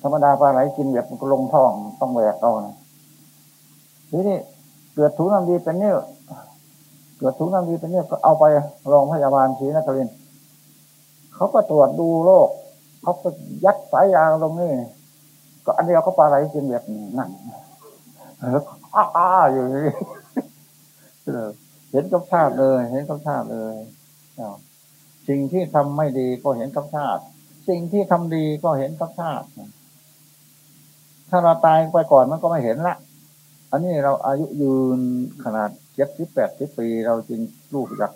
ธรรมดาปลาไหลกินแบบลงท้องต้องแหวกเอาทีนี้เกิดถุงน้ำดีเป็นเนี่ยเกิดถุงน้ำดีเป็นเนี่ยก็เอาไปโรงพยาบาลศรีนครินเขาก็ตรวจดูโรคเขาก็ยัดสายยางลงนี่ก็อันเดียวก็ปลาไหลกินแบบนั่นแล้วอ้าอยู่นี่ ห็นกับชาติเลย เห็นกับชาติเลยสิ่งที่ทำไม่ดีก็เห็นกับชาติ สิ่งที่ทำดีก็เห็นกับชาติ ถ้าเราตายไปก่อนมันก็ไม่เห็นละ อันนี้เราอายุยืนขนาดเจ็ดสิบแปดสิบปีเราจึงรู้จัก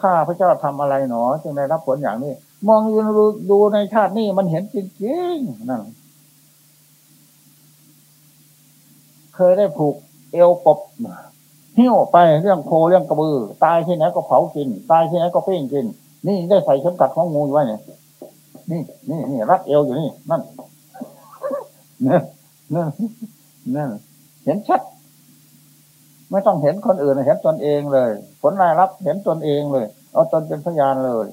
ข้าพระเจ้าทำอะไรหนอจึงได้รับผลอย่างนี้ มองดูดูในชาตินี้มันเห็นจริงๆนั่นเคยได้ผูก เอวปบหิ้วไปเรื่องโคเรื่องกระบือ ตายที่ไหนก็เผากิน ตายที่ไหนก็เพ่งกิน นี่ได้ใส่เข็มกัดของงูไว้เนี่ยนี่นี่นี่รัดเอวอยู่นี่นั่นนั่นนั่นนั่นเห็นชัด ไม่ต้องเห็นคนอื่นเห็นตนเองเลย ผลรายรับเห็นตนเองเลย เอาตนเป็นพยานเลย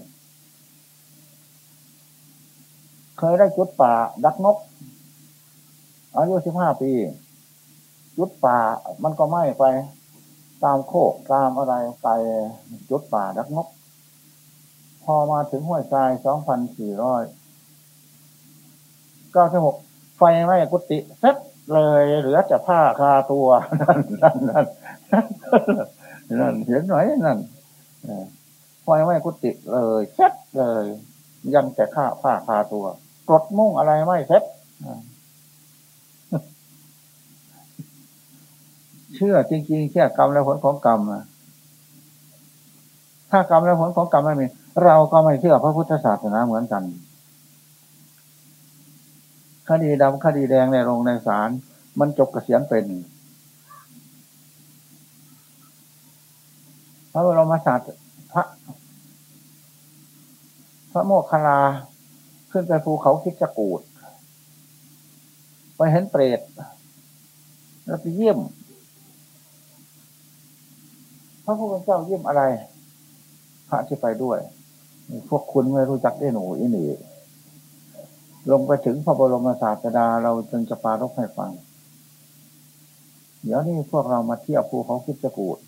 เคยได้จุดป่า ดักนกอายุสิบห้าปี จุดป่ามันก็ไหม้ไป ตามโคกตามอะไรไปจุดป่าดักนกพอมาถึงห้วยทรายสองพันสี่ร้อยเก้าสิบหกไฟไหม้กุฏิเซ็ตเลยเหลือจะผ้าคาตัวนั่นนั่นนั่นนั่นเห็นไหมนั่นไฟไหม้กุฏิเลยเซ็ตเลย ยังแต่ข้าผ้าคาตัวกดมุ่งอะไรไม่เสร็จเชื่อจริงๆเชื่อกรรมและผลของกรรมถ้ากรรมและผลของกรรมไม่มีเราก็ไม่เชื่อพระพุทธศาสนาเหมือนกันคดีดำคดีแดงในโรงในศาลมันจบกเกษียณเป็นพระบรมศาสตร์พระพระโมคคัลลาขึ้นไปภูเขาคิดจะกูด ไปเห็นเปรตแล้วไปเยี่ยม พระพุทธเจ้าเยี่ยมอะไร พระที่ไปด้วย พวกคุณไม่รู้จักได้หนูอีหนีลงไปถึงพระบรมศาสดาเราจึงจะปารกให้ฟัง เดี๋ยวนี้พวกเรามาเที่ยวภูเขาคิดจะกูด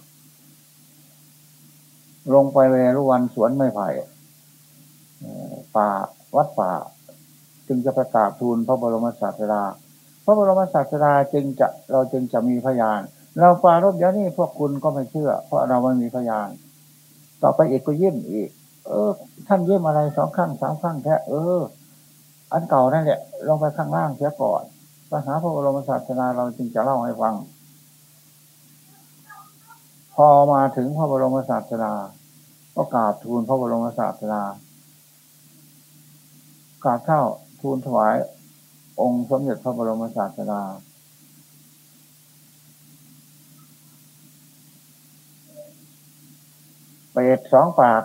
ลงไปเวรุวันสวนไม่ไผ่ป่าวัดป่า จึงจะประกาศทูลพระบรมศาสดา พระบรมศาสดาจึงจะเราจึงจะมีพยาน เราปารบเดี๋ยวนี้พวกคุณก็ไม่เชื่อ เพราะเราไม่มีพยาน ต่อไปอีกก็ยิ้มอีก เออ ท่านยิ้มอะไรสองข้างสามข้างแค่เออ อันเก่านั่นแหละลงไปข้างล่างเสียก่อนปัญหาพระบรมศาสดาเราจึงจะเล่าให้ฟัง พอมาถึงพระบรมศาสดาก็กราบทูลพระบรมศาสดากราบเท่าทูลถวาย องค์สมเด็จพระบรมศาสดา เปรตสองปาก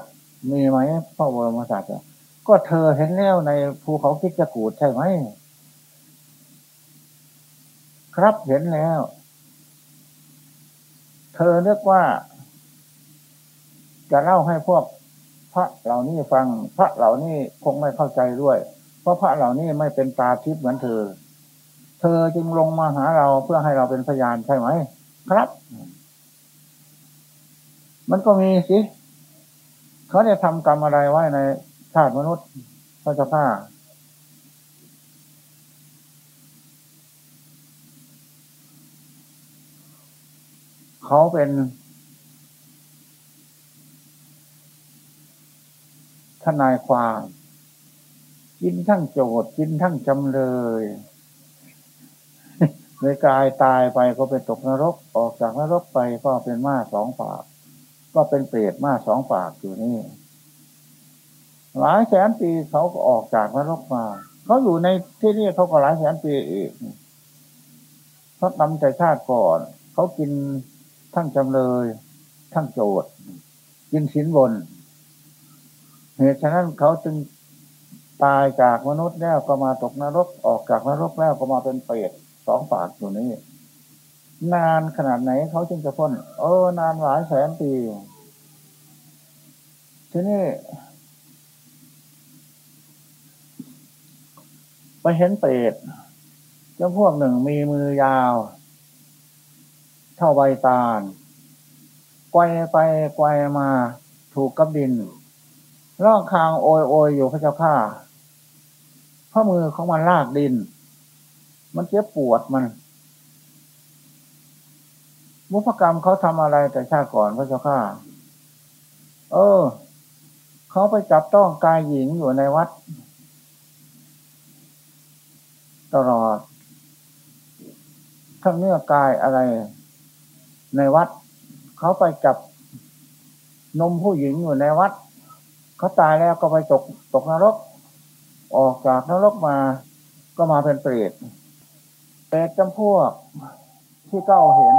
มีไหมพระบรมศาสดาก็เธอเห็นแล้วในภูเขาคิดจะกูดใช่ไหม ครับเห็นแล้ว เธอเนึกว่า จะเล่าให้พวกพระเหล่านี้ฟัง พระเหล่านี้คงไม่เข้าใจด้วย เพราะพระเหล่านี้ไม่เป็นตาทิพย์เหมือนเธอ เธอจึงลงมาหาเราเพื่อให้เราเป็นพยานใช่ไหม ครับ มันก็มีสิ เขาได้ทำกรรมอะไรไว้ในชาติมนุษย์พระเจ้าข้าเขาเป็นทนายความกินทั้งโจทกินทั้งจำเลยในกายตายไปก็เป็นตกนรก ออกจากนรกไปก็เป็นม้าสองปาก ก็เป็นเปรตมาสองปากอยู่นี่ หลายแสนปีเขาก็ออกจากนรกมา เขาอยู่ในที่นี่เขาก็หลายแสนปีอีกเขาตำใจชาติก่อน เขากินทั้งจำเลย ทั้งโจทย์กินสินบนเหตุฉะนั้นเขาจึงตายจากมนุษย์แล้วก็มาตกนรกออกจากนรกแล้วก็มาเป็นเปรตสองปากอยู่นี่ นานขนาดไหนเขาจึงจะพ้น เออ นานหลายแสนปี ทีนี้ไปเห็นเปรตเจ้าพวกหนึ่งมีมือยาว เท่าใบตาลไกวไปไกวมาถูกกับดินร่องคางโอยโอยอยู่พระเจ้าข้าข้อมือของมันลากดิน มันเจ็บปวดมัน มุพกรรมเขาทำอะไรแต่ชาติก่อนพระเจ้าข้าเออ เขาไปจับต้องกายหญิงอยู่ในวัด ตลอดทั้งเนื้อกายอะไร ในวัด เขาไปจับนมผู้หญิงอยู่ในวัด เขาตายแล้วก็ไปตกตกนรก ออกจากนรกมาก็มาเป็นเปรตเปรตจำพวกที่เก้าเห็น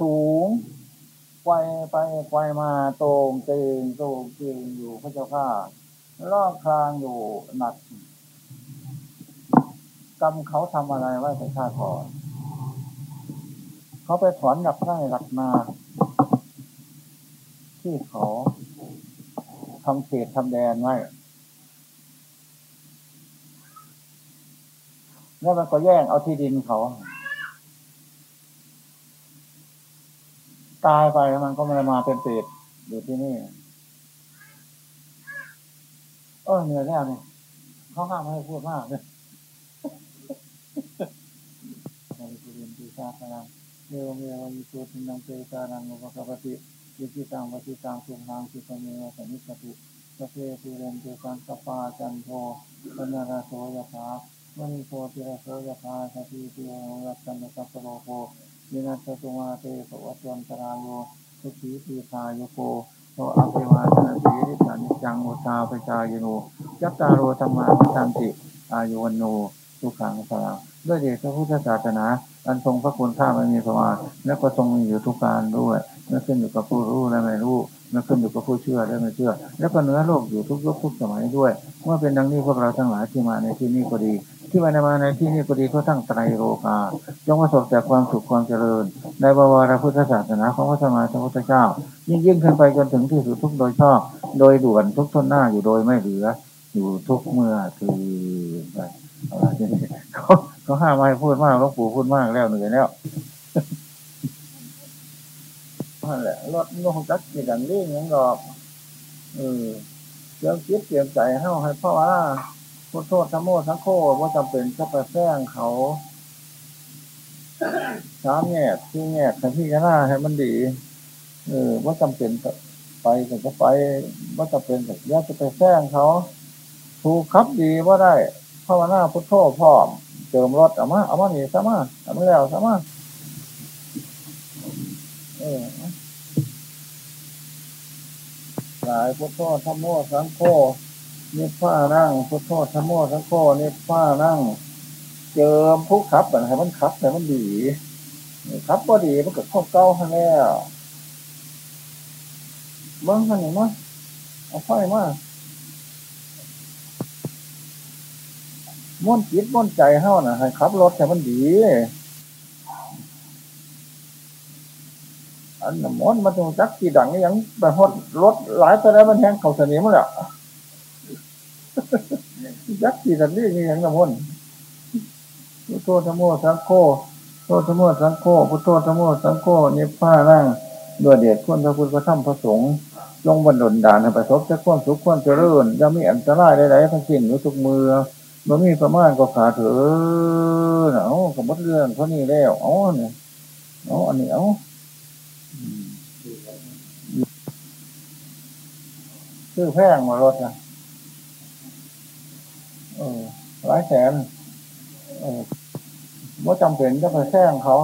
สูงไกวไปไกวมาโตงเตงโตงเตงอยู่พระเจ้าข้าลอกคางอยู่หนักกรรมเขาทำอะไรไว้แต่ชาติก่อนเขาไปถอนหลักไส้หลักนา ที่เขาทำเขตทำแดนไว้แล้วมันก็แย่งเอาที่ดินเขา ตายไปมันก็ไม่ได้มาเป็นเปรตอยู่ที่นี่เออเหนื่อยแล้วเนี่ยเขาห้ามไม่ให้พูดมากเลยในสุรินทร์ปีชาพลังเมวเมวยิสุทินังเตตานังอุปกปติยิจิตังวจิตังสุนังสุตเมวสมิสติสเพสุเรนตุสังสปาจันโทปนาราโสยถามณีโพติระโสยถาสติเตียรัตันตัสโลโภ ยินาสตุมาเตปวัตยันตรายโยสุขีปีคายโยโกโตอภิวาทนาสีริสันจังโอชาปชายโนยัตตาโรธรรมาสันติ อายุวันโนสุขังสลังด้วยเดชพระพุทธศาสนา อันทรงพระคุณข้าไม่มีประมาณและก็ทรงมีอยู่ทุกการด้วยไม่ขึ้นอยู่กับผู้รู้และไม่รู้ไม่ขึ้นอยู่กับผู้เชื่อและไม่เชื่อ แล้วก็เนื้อโลกอยู่ทุกยุคทุกสมัยด้วยเมื่อเป็นดังนี้พวกเราทั้งหลายที่มาในที่นี้ก็ดี ที่มาในมาในที่นี้ก็ดีก็ทั้งไตรโลกาจงประสบแต่ความสุขความเจริญ ในบวรพุทธศาสนาของพระสมมาสัมพุทธเจ้า ยิ่งยิ่งขึ้นไปจนถึงที่สุดทุกโดยชอบ โดยด่วนทุกทนหน้าอยู่โดยไม่เหลือ อยู่ทุกเมื่อคือไปเข เขาห้ามไม่พูดมากหลวงปู่พูดมากแล้วเหนื่อยแล้วนั่นแหละรถงงจักกี่ดังนี้ยังดอกเออเดี๋ยวคิดเตรียมใจให้ให้พ่อว่าพุทโทษทั้งโมทั้งโคว่าจำเป็นจะไปแซงเขาสามแง่ที่แง่ขันที่หน้าให้มันดี เออว่าจำเป็นไปแต่จะไปว่าจำเป็นแต่ยาจะไปแซงเขาถูกครับดีว่าได้ภาวนาพุทโธพร้อม เติมรถเอามาเอามาหนีซะมาเอามาแล้วซะมาเออหลายพุทโธธรรมโมสังโฆนิพพานั่งพุทโธธรรมโมสังโฆนิพพานั่ง เจิมผู้ขับแบบให้มันขับให้มันดีขับพอดีมันเก็เข้าเก้าให้แล้วเบิ้งมันนี่มั้งเอาไฟมา ม้วนจิตม้วนใจเฮ้านะให้ขับรถแต่มันดี อันอันน้ำมนมันต้องจักกี่ดังยังไปหดรถหลายตัวแล้วมันแห้งเขาเสนีมั้งแหละจักกี่ดังนี่ยังน้ำมนต์พุทโธธรรมโอสังโฆพุทโธธรรมโอสังโฆพุทโธธรรมโอสังโฆนี่ผ้านั่งด้วยเดียดคุณพระพุทธพระธรรมพระสงฆ์ลงบรรดลดานให้ประสบจะความสุขความเจริญจะมีอันตรายใดๆทั้งสิ้นอยู่ทุกมือ มันมีประมาณก็ขาเถอะเอาสมมติเรื่องเขานี่แล้วเอาเนี่ยเอาอันนี้เอาซื้อแพงมารถนะเออหลายแสน เออว่าจำเป็นจะไปแท่งเขา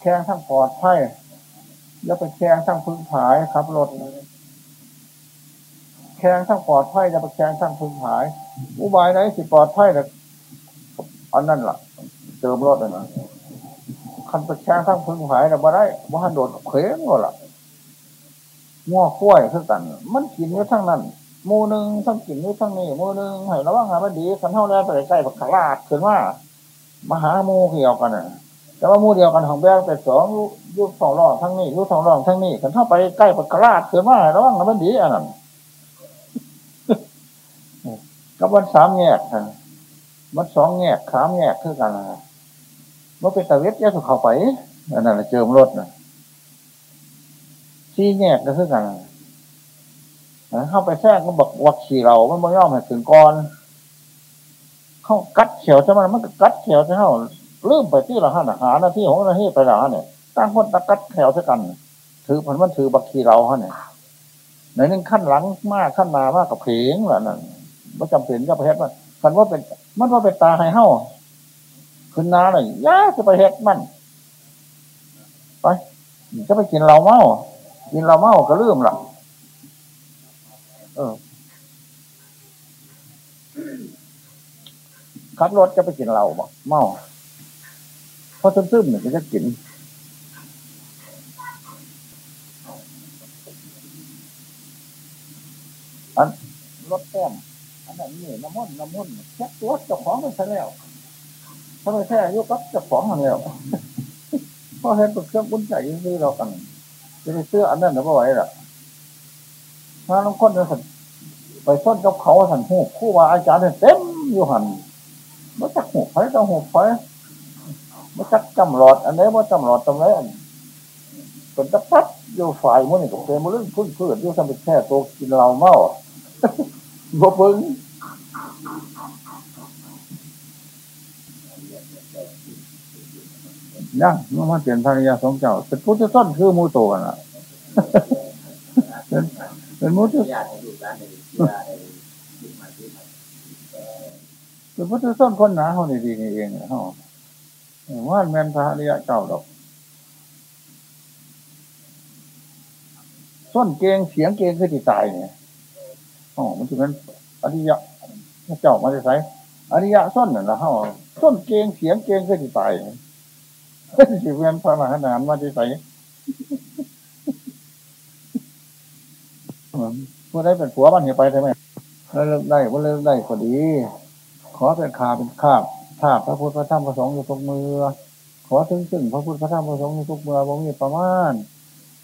แข่งทั้งปลอดภัยแล้วไปแข่งทั้งพึ่งผายครับรถ ข่งทั้งปลอดภัยจะไปแข่งทั้งพึงผาย อุบายไหนสิปลอดภัยแต่อันนั่นล่ะ เติมรถเลยนะคันไปแข่งทั้งพึงผายแต่บ่ได้บ่หันโดดเข็งก็ล่ะง้อคุ้ยคือกัน มันกินอยู่ทั้งนั้นมูนึงทั้งกินอยู่ทั้งนี้มูนึงให้ระวังหามันดีคันเท่าแล้วไปใกล้ผักขลาดขึ้นว่ามหาโมเกี่ยวกันอะแต่ว่ามูเดียวกันของแบงเป็นสองยุคสองรองทั้งนี้ยุคสองรองทั้งนี้กันเท่าไปใกล้ผักขาลาดขึ้นว่าระวังหามันดีอันนั้น กับวันสามแยกกันวันสองแยกสามแยกคือกันมันเป็นตะเวทยาสุขเข้าไปอันนั้นเจิมรถนะสี่แยกก็คือกันเข้าไปแทรกมันบอกวัดขี่เรา มันไม่ย่อมให้ถึงก่อน เข้ากัดเขียวใช่ไหมมันก็กัดเขียวใช่ไหมลืมไปที่ละหันหาหน้าที่ของหน้าที่ไปละเนี่ยตั้งคนตะกัดเขียวใช่กัน ถือผลมันถือบักขีเราฮะเนี่ยในนึงขั้นหลังมากขั้นมามากกับเพลงแหละนั่น ไม่จำเป็นจะไปเฮ็ดมันคันว่าเป็น มันว่าเป็นตาให้เฮ้าขึ้นนาหน่อยย่าจะไปเฮ็ดมันไปจะไปกินเราเมากินเราเมาก็ลืมละเออขับรถจะไปกินเราบอกเมาเพราะซึมๆเนี่ยจะกินอันรถแต้ม นนั้นนี่น้ำมันน้ำมันแค่ตัวเจ้าของมันใช่แล้วทำไมแค่ยกกับเจ้าของมันแล้วเพราะเห็นเป็นเครื่องบุญใจซื้อเรากันจะไปซื้ออันนั้นหรือเปล่ไหวล่ะถ้าน้องคนจะสันไปส้นกับเขาสันหูคู่ว่าอาจารย์เต็มอยู่หันมันจะหูไฟต้องหูไฟมันจะจำหลอด อันนี้มันจำหลอดตรงไหนอันเป็นตะพัดอยู่ฝ่ายมันนี่ก็เป็นมันเรื่องพื้นพื้นอยู่สัมเป็นแค่ตัวกินเราเมาบ่ปึง ยังมันมาเปลี่ยนภรรยาสองเจ้าเป็นพุทธต้นคือมูโตกันอะเป็นเป็นมุตุเป็นพุทธต้นคนหนาเขาดีนี่เองเขาว่าแมนพระริยะเจ้าดอกส้นเกงเสียงเกงคือติตายเนี่ยอ๋อมันจะเป็นอริยะเจ้ามาจะใส่อริยะส้นน่ะนะเขาส้นเกงเสียงเกงคือติตาย สิเวียนพระมหานานมาจะใส่ผู้ได้เป็นผัวมันเหี่ยไปใช่ไหมแล้วเลิกได้ว่าเลิกได้ก็ดี ขอเป็นขาเป็นขาบภาพพระพุทธพระธรรมพระสงฆ์อยู่ทุกมือ ขอถึงซึ่งพระพุทธพระธรรมพระสงฆ์อยู่ทุกมือบ่มีประมาณ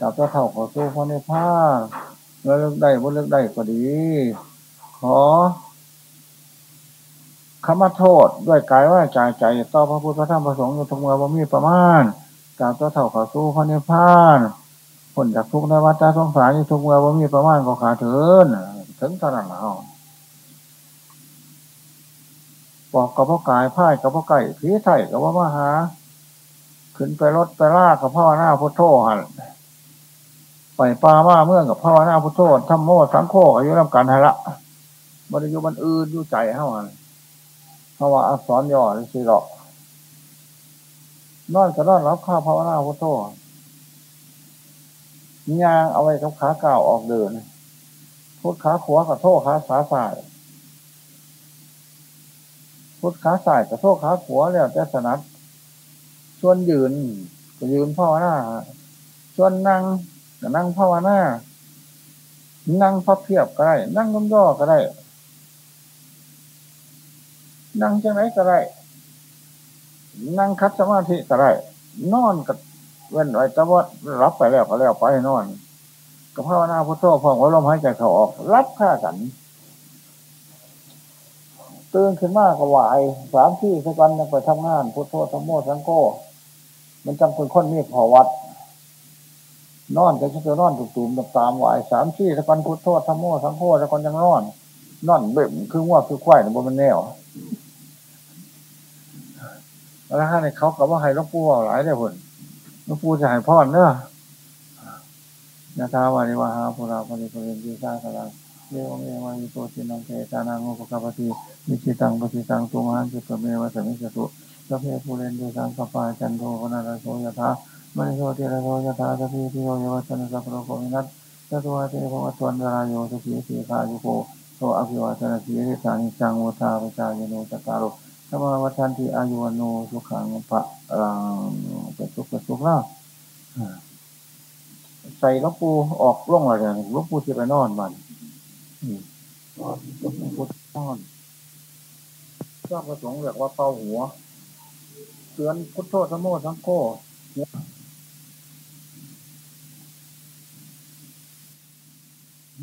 กับเจ้าเท่าขอสู้พระในผ้าแล้วเลิกได้ว่าเลิกได้ก็ดี ขอ คำมาโทษด้วยกายว่าใจใจต่อพระพุทธพระธรรมพระสงฆ์อยู่ทุกมือบ่มีประมาณกับเจ้าเท่าขอสู้พระในผ้านผลจากทุกในวัฏสงสารอยู่ทุกเมื่อว่มีประมาณก็ขาเถินถึงเท่านั้นเอาบอกกับพ่อกายพ่ายกับพ่อไก่ผีไถ่กับว่ามาหา ขึ้นไปรถไปล่ากับพ่อหน้าพุทโธหันไปปลามาเมื่อกับพ่อหน้าพุทโธทำโมสังโฆอายุรำกันให้ละบริยุมันอื่นยู่ใจเท่านั้น เพราว่าอักษรย่อสิหรอกนอนก็นอนรับข้าพ่อหน้าพุทโธยางเอาไว้กับขาเก่าออกเดินพุทขาขวากับโทษขาขาสายพุทขาสายกับโทษขาขวาแล้วแต่สนัดส่วนยืนก็ยืนพ่อหน้าส่วนนั่งก็นั่งพ่อหน้านั่งพับเพียบก็ได้ นั่งย่มย่อก็ได้ นั่งจังไรก็ได้นั่งคัดสมาธิก็ได้นอนกับเว้นไว้แต่ว่ารับไปแล้วก็แล้วไปนอนกับภาวนาพุทโธพองไว้ลมหายใจเขาออก รับค่ากันตื่นขึ้นมากก็ไหวสามที่สักวันยังไปทำงานพุทโธธรรมโมสังโฆมันจำเป็นคนมีพอวัด นอนก็จะนอนตุ่มๆตามไหวสามที่สักวันพุทโธธรรมโมสังโฆสักวันยังนอนนอนเบ่มคือว่าคือควายในบนมันแนว แล้วถ้าในเขากับว่าให้ลูกปูเอาหลายได้ผลลูกปูจะให้พ่อเนอะนาทาวานิวาหาปุราปริปุเรนติสาสลังเรียวเมวายิโตสินังเทตานังโอุปกปติมิชิตังปฏิตังตุมหันจุกเมวะสมิจตุสัพเพปุเรนติสังกปาจันโทปนาราโสยถามณิโสติระโสยถาสัพพิโยยวัชนะสัพพโกมินัสสัตวะเทภวัตวนรายโยสุขีสีคาโยโก โตอภิวาทนาสีริสานิจังโมทาปจายโนจตารโธรรมวัชันติอายุวโนสุขังปะรังเป็นสุขเป็นสุขแล้วใส่ลูกปูออกร่องอะไรเนี่ยลูกปูที่ไปนอนมันลูกปูนอนเจ้าประสงค์เรียกว่าเป่าหัวเตือนพุทโธธรรมโมสังโฆ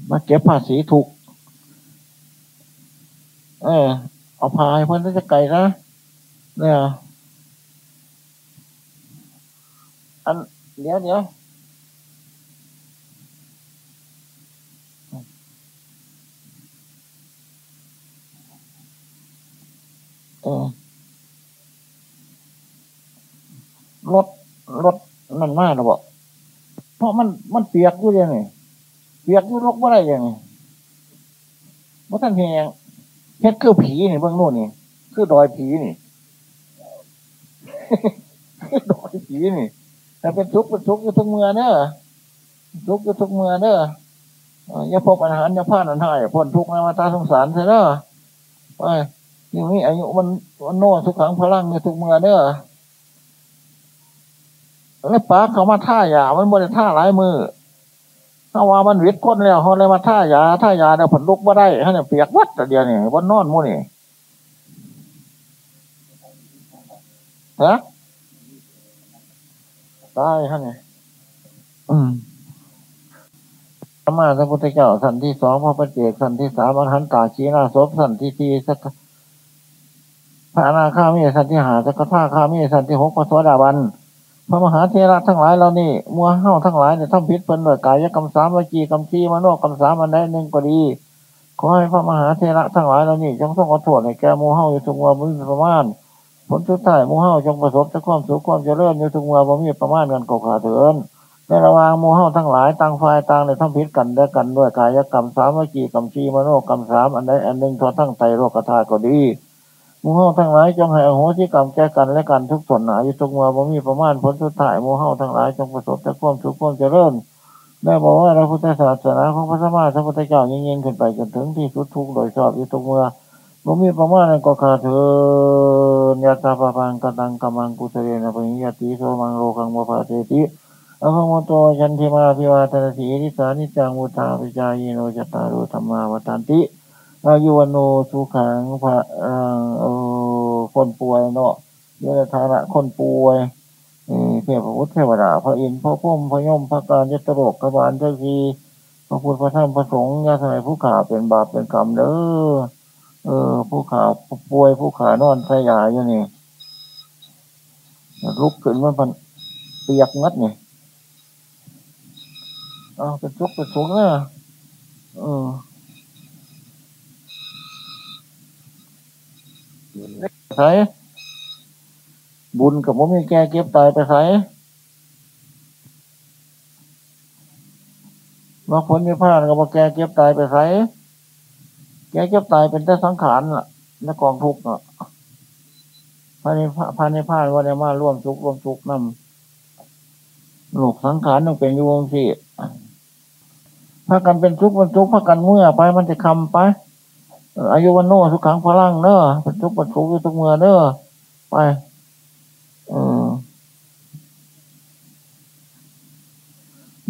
มาเก็บภาษีถูก เออเอาพายเพื่อนจะไก่นะเนี่ยอันเดี๋ยวเดี๋ยวเออรถรถนั่นมากหรอบอกเพราะมันมันเปียกอยู่ยังไงเปียกอยู่รกว่าไรยังไงว่าท่านเพียง เฮ็ดคือผีนี่เบื้องโน่นนี่คือดอยผีนี่คือดอยผีนี่แต่เป็นทุกข์เป็นทุกข์อยู่ทุกเมื่อเนอะทุกข์อยู่ทุกเมื่อเนอะอย่าพบอาหารอย่าพลาดอันให้พ้นทุกข์ในมาตาสงสารเถอะเนอะไปนี่มีอายุมันมันโน่ทุกครั้งพลังในทุกเมื่อเนอะแล้วป้าเขามาท่ายามันบริท่าหลายมือ ถ้าว่ามันวิทย์คนแล้วเขาเลยมาท่ายาท่ายาเนี่ยผลลุกมาได้เขาเนี่ยเปียกวัดแต่เดียวนี่บนนอนมูนี่ฮะตายฮะเนี่ยอืมธรรมาพระพุทธเจ้าสันที่สองพระปฏิเจกสันที่สามอรหันตาชีนาศพสันที่สี่สักพระอนาคามีสันที่หาสักท่าคามีสันที่หกพระสวสดาบัน พระมหาเทระทั้งหลายเรานี่มัวเฮ้าทั้งหลายเนี่ยทำพิษเป็นหน่วยกายกรรมสามวิจีกรรมชีมโนกรรมสามอันใดหนึ่งก็ดีขอให้พระมหาเทระทั้งหลายเรานี่จงต้องอโทษในแก่มัวเฮ้าอยู่ทุกวันมีประมาณผลสุดท้ายมัวเฮ้าจงประสบแต่ความสุขความเจริญอยู่ทุกวันบ่มีประมาณกันกขาเถินในระหว่างมัวเฮ้าทั้งหลายต่างฝ่ายต่างในทำพิษกันด้วยกันด้วยกายกรรมสามวิจีกรรมชีมโนกรรมสามอันใดอันหนึ่งทอทั้งไตโรคธาตุก็ดี มูเฮาทั้งหลายจงให้อโหสิกรรมแก่กันและกันทุกส่วนหนาอยู่ทุกเมื่อบ่มีประมาณผลสุดท้ายมูเฮาทั้งหลายจงประสบแต่ความสุขความเจริญได้บอกว่าพระพุทธศาสนาของพระสมมาสัมพุทธเจ้ายิ่งยิ่งขึ้นไปจนถึงที่สุดทุกโดยชอบอยู่ทุกเมื่อบ่มีประมาณนั้นก็ขาดเถินยาตาปะพังกตังกมังกุเสเรนะปิยติโสมังโลกังวภาเตติอภโมโตชันทิมาพิวาตนสีนิสานิจังมุตาปิจายโนจตารุธรรมาวัตันติ อายุวโนสุขังพระเออคนป่วยเนาะเยะฐานะคนป่วยเทพพุทธเทวดาพระอินทร์พระพุ่มพระยมพระการยตโรกกบาลเจ้าทีพระพุทธพระธรรมพระสงฆ์ยาสมัยผู้ขาเป็นบาปเป็นกรรมเด้อเออ ผู้ขาป่วยผู้ขานอนใส่ยาอยู่นี่ลุกขึ้นมันพันเปียกงัดนี่อ๋อเป็นทุกข์เป็นทุกข์นะเออ ใส่บุญกับว่ามีแก่เก็บตายไปใส่มาคนมีพลาดกับว่าแก่เก็บตายไปใส่แก่เก็บตายเป็นแต่สังขารล่ะและกองทุกข์อะภายในภายในพลาดว่าได้มาร่วมทุกข์ร่วมทุกข์นั่นหลกสังขารต้องเป็นอยู่วงสี่พากันเป็นทุกข์เป็นทุกข์พากันเมื่อไปมันจะคำไป อายุวันโนทุกครั้งพลังเนอะทุกปันทุกทุกเมื่อเนอะไปเออ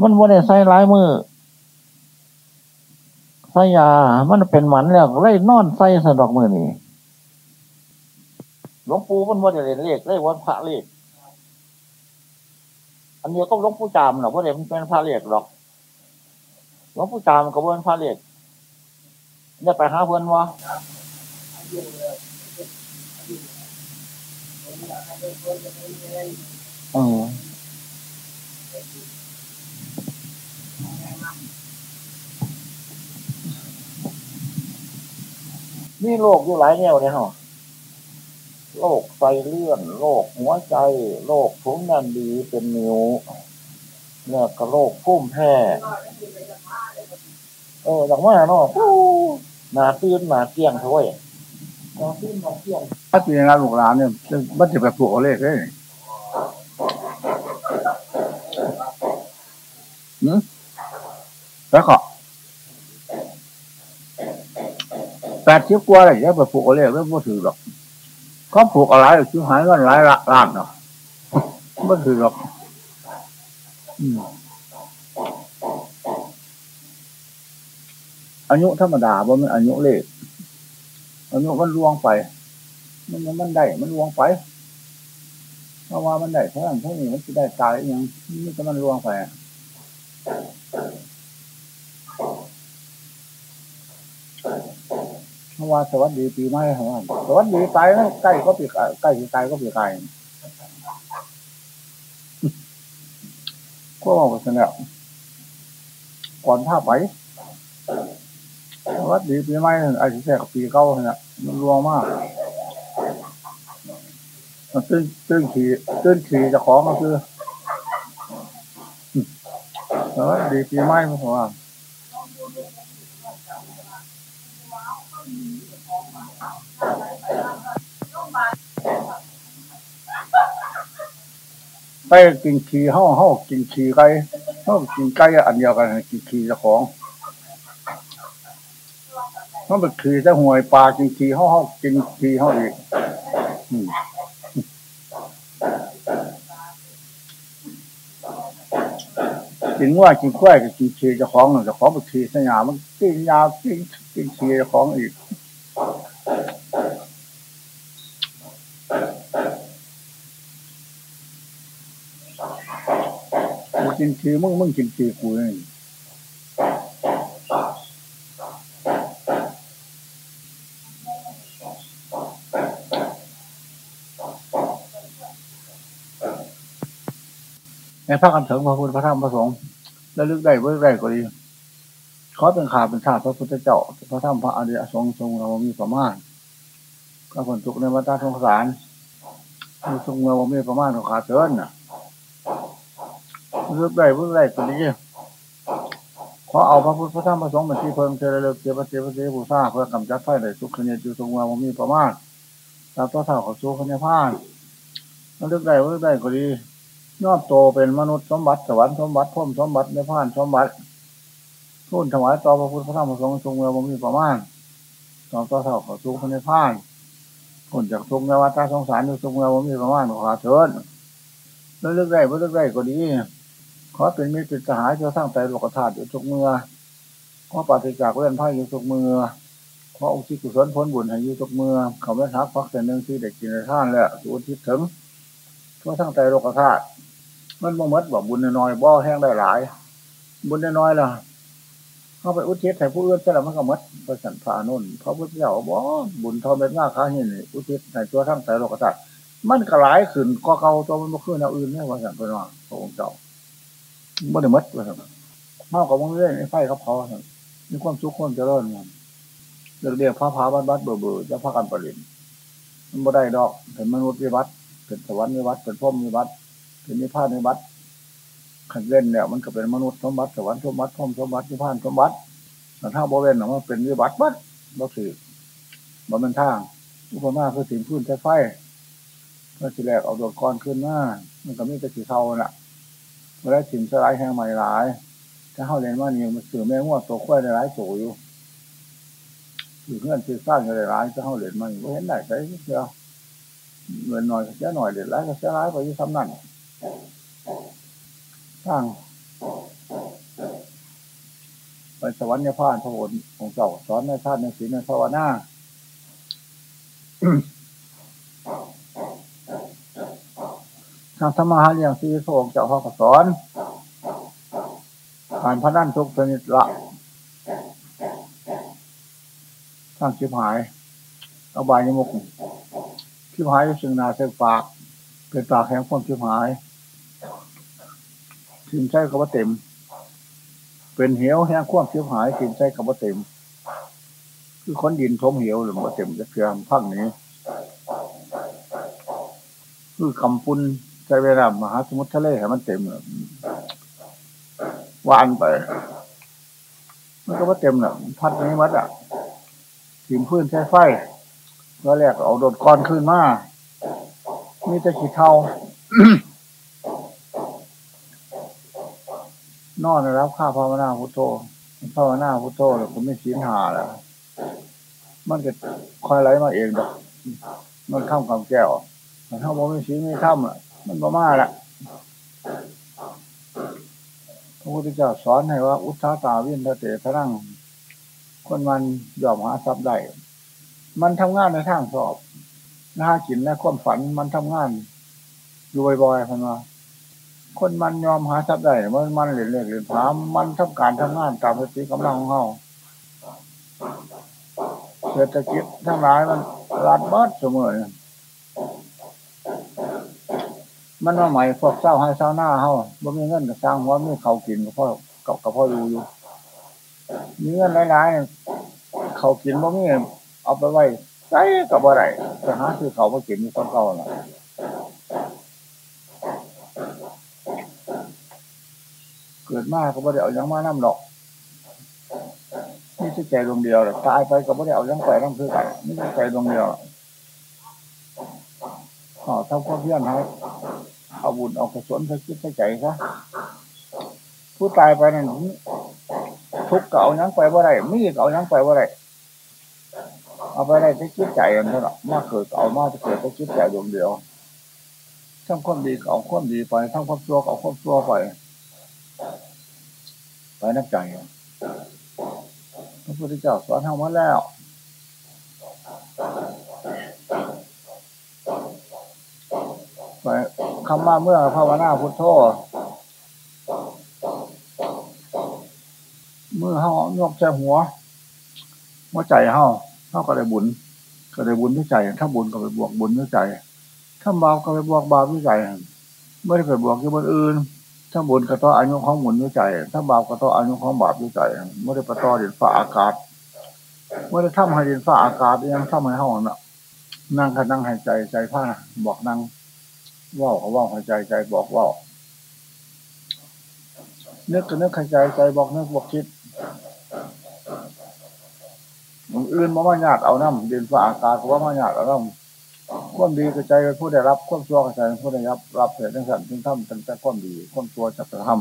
มันวันนี้ใส่ร้ายมือใส่ยา มันเป็นหมันแล้วไล่นอนใส่สะดอกมือนี่หลวงปู่มันวันนี้เลขเลขวันพระเลขอันนี้ก็หลวงปู่จามหรอกเพราะเดี๋ยวมันเป็นพระเรียกหรอกหลวงปู่จามก็เป็นพระเรียก ได้ไปหาเพื่อนวะเออมีโรคอยู่หลายแนวเลยฮะโรคไตเลื่อนโรคหัวใจโรคถุงน้ำดีเป็นนิ้วเนี่ยก็โรคพุ่มแพ้ เอออย่างว่าเนาะหนาตื้นหนาเกี้ยงเท่าไหร่หนาตื้นหนาเกี้ยงถ้าปีงานลูกหลานเนี่ยมันจะไปปลูกเอาเลขเลยหืมแล้วก็แปดชิบกว่าอะไรจะไปปลูกเอาเลขแล้วไม่ถือหรอกเขาปลูกอะไรชิบหายก็หลายละล้านเนาะไม่ถือหรอกอืม อายุธรรมดาบ่มันอายุเลขอายุมันล่วงไป มันมันได้มันลวงไปเพราะว่ามันได้เท่านั้นเท่านี้มันจะได้ตายอยังมันจะมันลวงไปเพราะว่าสวัสดีปีใหม่เหรอสวัสดีตายนะใกล้ก็ปีใกล้จะตายก็ปีกายก็บอกกันแล้วก่อนท่าไป วัสดีปีใหม่ไอ้ที่แท้กับปีเก่าเนี่ยมันรวงมากมันตื้นตื้นขี่ตื้นขี่จะของก็คือเออดีปีใหม่ผมว่าไปกินขี่ห้าห้ากินขี่ไก่ห้ากินไก่อันเดียวกันกินขี่เจ้าของ ห้าไปขี่จะห่วยปลากินขี่ห้าห้ากินขี่ห้าอีกกินว่ากินกล้วยก็กินเชียเจ้าของเจ้าของไปขี่สยามมันกินยากินกินเชียเจ้าของอีกกินชีมึงมึงกินชีกูเอง ในพระกันถึงพระพุทธพระธรรมพระสงฆ์แล้วลึกได้เว้ได้ก็ดีขอเป็นข่าเป็นชาติพระพุทธเจ้าพระธรรมพระอริยสงฆ์ทรงเรามีประมาณก็ผลทุกในวัฏสงสารทรงเรามีประมาณของขาเชิญน่ะลึกได้เว้ได้ก็ดีขอเอาพระพุทธพระธรรมพระสงฆ์เป็นที่เพิ่มเจริญเจริญเจริญเจริญผู้สร้าเพื่อกำจัดไฟในทุกขเนตอยู่ทรงเรามีประมาณตามตัวเท่าของสู้ขเนพานแล้วลึกได้เว้ยได้ก็ดี ยอดโตเป็นมนุษย์สมบัติสวรรค์สมบัติพุ่มสมบัติในผ่านสมบัติทุ่นถวายต่อพระพุทธพระธรรมพระสงฆ์ทรงเรือบ่มีประมาณต่อต่อเท่าขอสู้คนในผ่านคนจากทรงในวัฏสงสารอยู่ทรงเรือบ่มีประมาณขอเชิญแล้วเลือกได้เลือกได้ก็ดีขอเป็นมิตรเป็นสหายเจ้าสร้างใจโลกธาตุอยู่ทุกเมื่อขอปฏิจากเลื่อนไพ่อยู่ทุกเมื่อขออุทิศกุศลพ้นบุญให้อยู่ทุกเมื่อเขาไม่ทักพักแต่เนื่องที่เด็กกินในท่านแล้วสุทิศถึงทั่วทั้งใจโลกธาตุ มันบ่มดบอกบุญน้อยบ่แห้งได้หลาย บุญน้อยล่ะเข้าไปอุทิศให้ผู้อื่นแต่ละมันก็มดพระสันพานุ่นพระพุทธเจ้าบ่บุญทอเม็ดง่าขาหินอุทิศในตัวทั้งแต่โลกธาตุมันก็หลายขึ้นก็เก่าตัวมันบ่ขึ้นเอาอื่นเนี่ยว่าสันเป็นว่าพระองค์เจ้าบ่ได้มดว่าสันเมากับมึงเรื่อยไฟเขาเผาสันมีความสุขความเจริญมันเรียกเรียกพระพาบัดบัดเบื่อเบื่อจะพากันประเด็นมันบ่ได้ดอกเห็นมนุษย์วิวัฒน์เป็นสวรรค์วิวัฒน์เป็นพ่มวิวัฒน์ เป็นนิพพานนิบัตขันเล่นเนี่ยมันก็เป็นมนุษย์สมบัติสวรรค์สมบัติพรมสมบัตินิพพานสมบัติแต่ถ้าโบเวนมันเป็นวิบัติบัดบัดถือมันเป็นทางอุปมาคือสิ่งพื้นใช้ไฟเมื่อสิแรกเอาดวงก้อนขึ้นหน้า มันก็มีแต่สีเทาน่ะเมื่อได้สิ่งสลายแห้งใหม่หลาย ถ้าเข้าเรียนว่านี่มันสื่อแม่งวดตัวควายในหลายโสอยู่สื่อเพื่อนสื่อสร้างอะไรหลายถ้าเข้าเรียนมันก็เห็นได้ใช่เดียวเงินหน่อยก็เสียหน่อยเด็ดร้ายก็เสียร้ายไปยี่ซ้ำนั่น สร้างไปสวรรค์ในพานพระโอษฐ์ของเจ้าสอนในชาติในศีลในภาวนาทางธรรมะเลี้ยงชีวิตพระองค์เจ้าพ่อกสอนการพนันทุกชนิดละทางชิบหายเอาบายยมุกชิบหายซึ่งนาเสกปาก เป็นปากแห่งความชิบหาย ทิมใช้คำว่าเต็ม เป็นเหวแห่งความชิบหายทิมใช้คำว่าเต็ม คือคนดินทมเหวหรือว่าเต็มจะเพียงพักนี้ คือคำปุ้นใจเวลามหาสมุทรทะเลให้มันเต็มวานไป มันก็ว่าเต็มน่ะพัดนี้วัดอะถิมพื้นใช้ไฟแล้วแรกเอาโดดก้อนขึ้นมามีแต่ขี้เทา นอนรับข้าภาวนาพุทโธภาวนาพุทโธแล้วผมไม่ชี้หาแล้ว มันก็คอยไหลมาเองดอกมันข้ามคำแก้วมันถ้าผมไม่ชี้ไม่ข้ามอะมันประมาละพระพุทธเจ้าสอนให้ว่า อุทธาตาวินทเตทรังคนมันยอมหาทรัพย์ได้ มันทำงานในทางสอบหน้ากินและความฝันมันทำงานอยู่บ่อยๆพันว่า คนมันยอมหาทรัพย์ได้มันมันเรียนเรียนเรียนถามมันทำการทำงานตามสติกำลังของเขาเศรษฐกิจทั้งหลายมันรัดบัดเสมอเนี่ยมันว่าใหม่พวกเศร้าให้เศร้าหน้าเฮาบ่มีเงินสร้างหัวมีเขากินกับพ่อกับกับพ่อดูอยู่มีเงินหลายๆเขากินบ่มีเอาไปไว้ใช้กับอะไรจะหาคือเขามากินมีคนเก่าน่ะ เกิดมากก็บ่ได้เอายังมาน้ำดอกนี่ที่ใจดวงเดียวตายไปก็บ่ได้เอายังไปน้ำคือกันนี่ที่ใจดวงเดียวอ๋อทำความเพียรให้เอาบุญเอากุศลใส่คิดใส่ใจซะผู้ตายไปนั่นทุกเก่ายังไปว่าไรมีเก่ายังไปว่าไรเอาไปได้ที่คิดใจกันเท่านั้นมาเกิดเอามาจะเกิดที่คิดใจดวงเดียวทำความดีเอาความดีไปทำความชั่วเอาความชั่วไป ไปนับใจพระพุทธเจ้าสอนทำมาแล้ว ไปคำว่าเมื่อภาวนาพุทโธเมื่อเฮายกใจหัวหัวใจเฮาเฮาก็ได้บุญ ก็ได้บุญด้วยใจ ถ้าบุญก็ไปบวกบุญด้วยใจ ถ้าบาปก็ไปบวกบาปด้วยใจไม่ได้ไปบวกที่บนอื่น ถ้าบุญก็ต่ออายุของบุญด้วยใจ ถ้าบาปก็ต่ออายุของบาปด้วยใจไม่ได้ไปต่อดินฟ้าอากาศไม่ได้ทำให้ดินฟ้าอากาศยังทำให้เฮาเนาะนั่งก็นั่งหายใจใจผ้าบอกนั่งว่าเขาว่าหายใจใจบอกว่านึกก็นึกหายใจใจบอกนึกบอกคิดมึงอื่นมาว่าญาติเอาน้ำดินฟ้าอากาศว่ามาญาติเอาน้ำ ความดีกระจเป็นผู้ได้รับความชั่วกระจเป็นผู้ได้รับรับเหตุทั้งสั่นทั้งทำตั้งแต่ความดีความชั่วจะกระทำ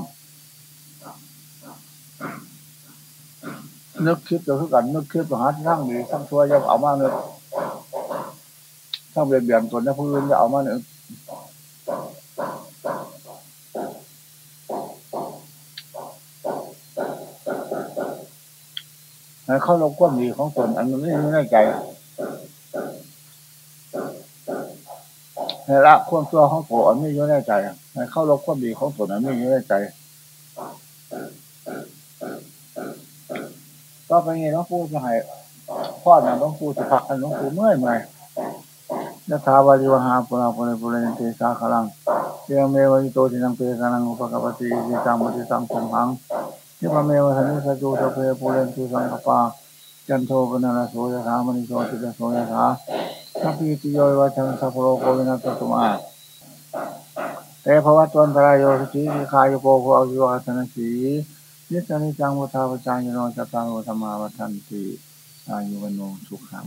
นึกคิดก็คือกันนึกคิดปัญหาทั้งดีทั้งชั่วยังเอามาเนึกทั้งเบียดเบียนตนและผู้อื่นจะเอามาเนึกให้เข้าลงความดีของตนอันนั้ไม่ในใจ ให้ละความชั่วของโกอันไม่อยู่ในใจให้เข้าลงความดีของตนอันไม่อยู่ในใจก็ไปงี้น้องปู่จะให้พ่อหนังน้องปู่จะพักน้องปู่เมื่อยเมื่อยยะถาวาริวหาปุราปุเรปุเรนเตสาขลังเยเมวิโตทินังเปกานังอุปกปติยิจังมุติสังสมหังที่พระเมวสันนิสจูตเพปุเรนตุสังกปา จันโทปนาโสยถามณิโสติโสยถาสัพพิติโยวัชังสัพโรโกวินาสตุมาเตภวะตวนตรายโยสติคายโกโคอวิวัฒนสีนิสานิจังวุฒาปจายโนจัตตาโรธรรมาวัชันติอายุวโนสุขัง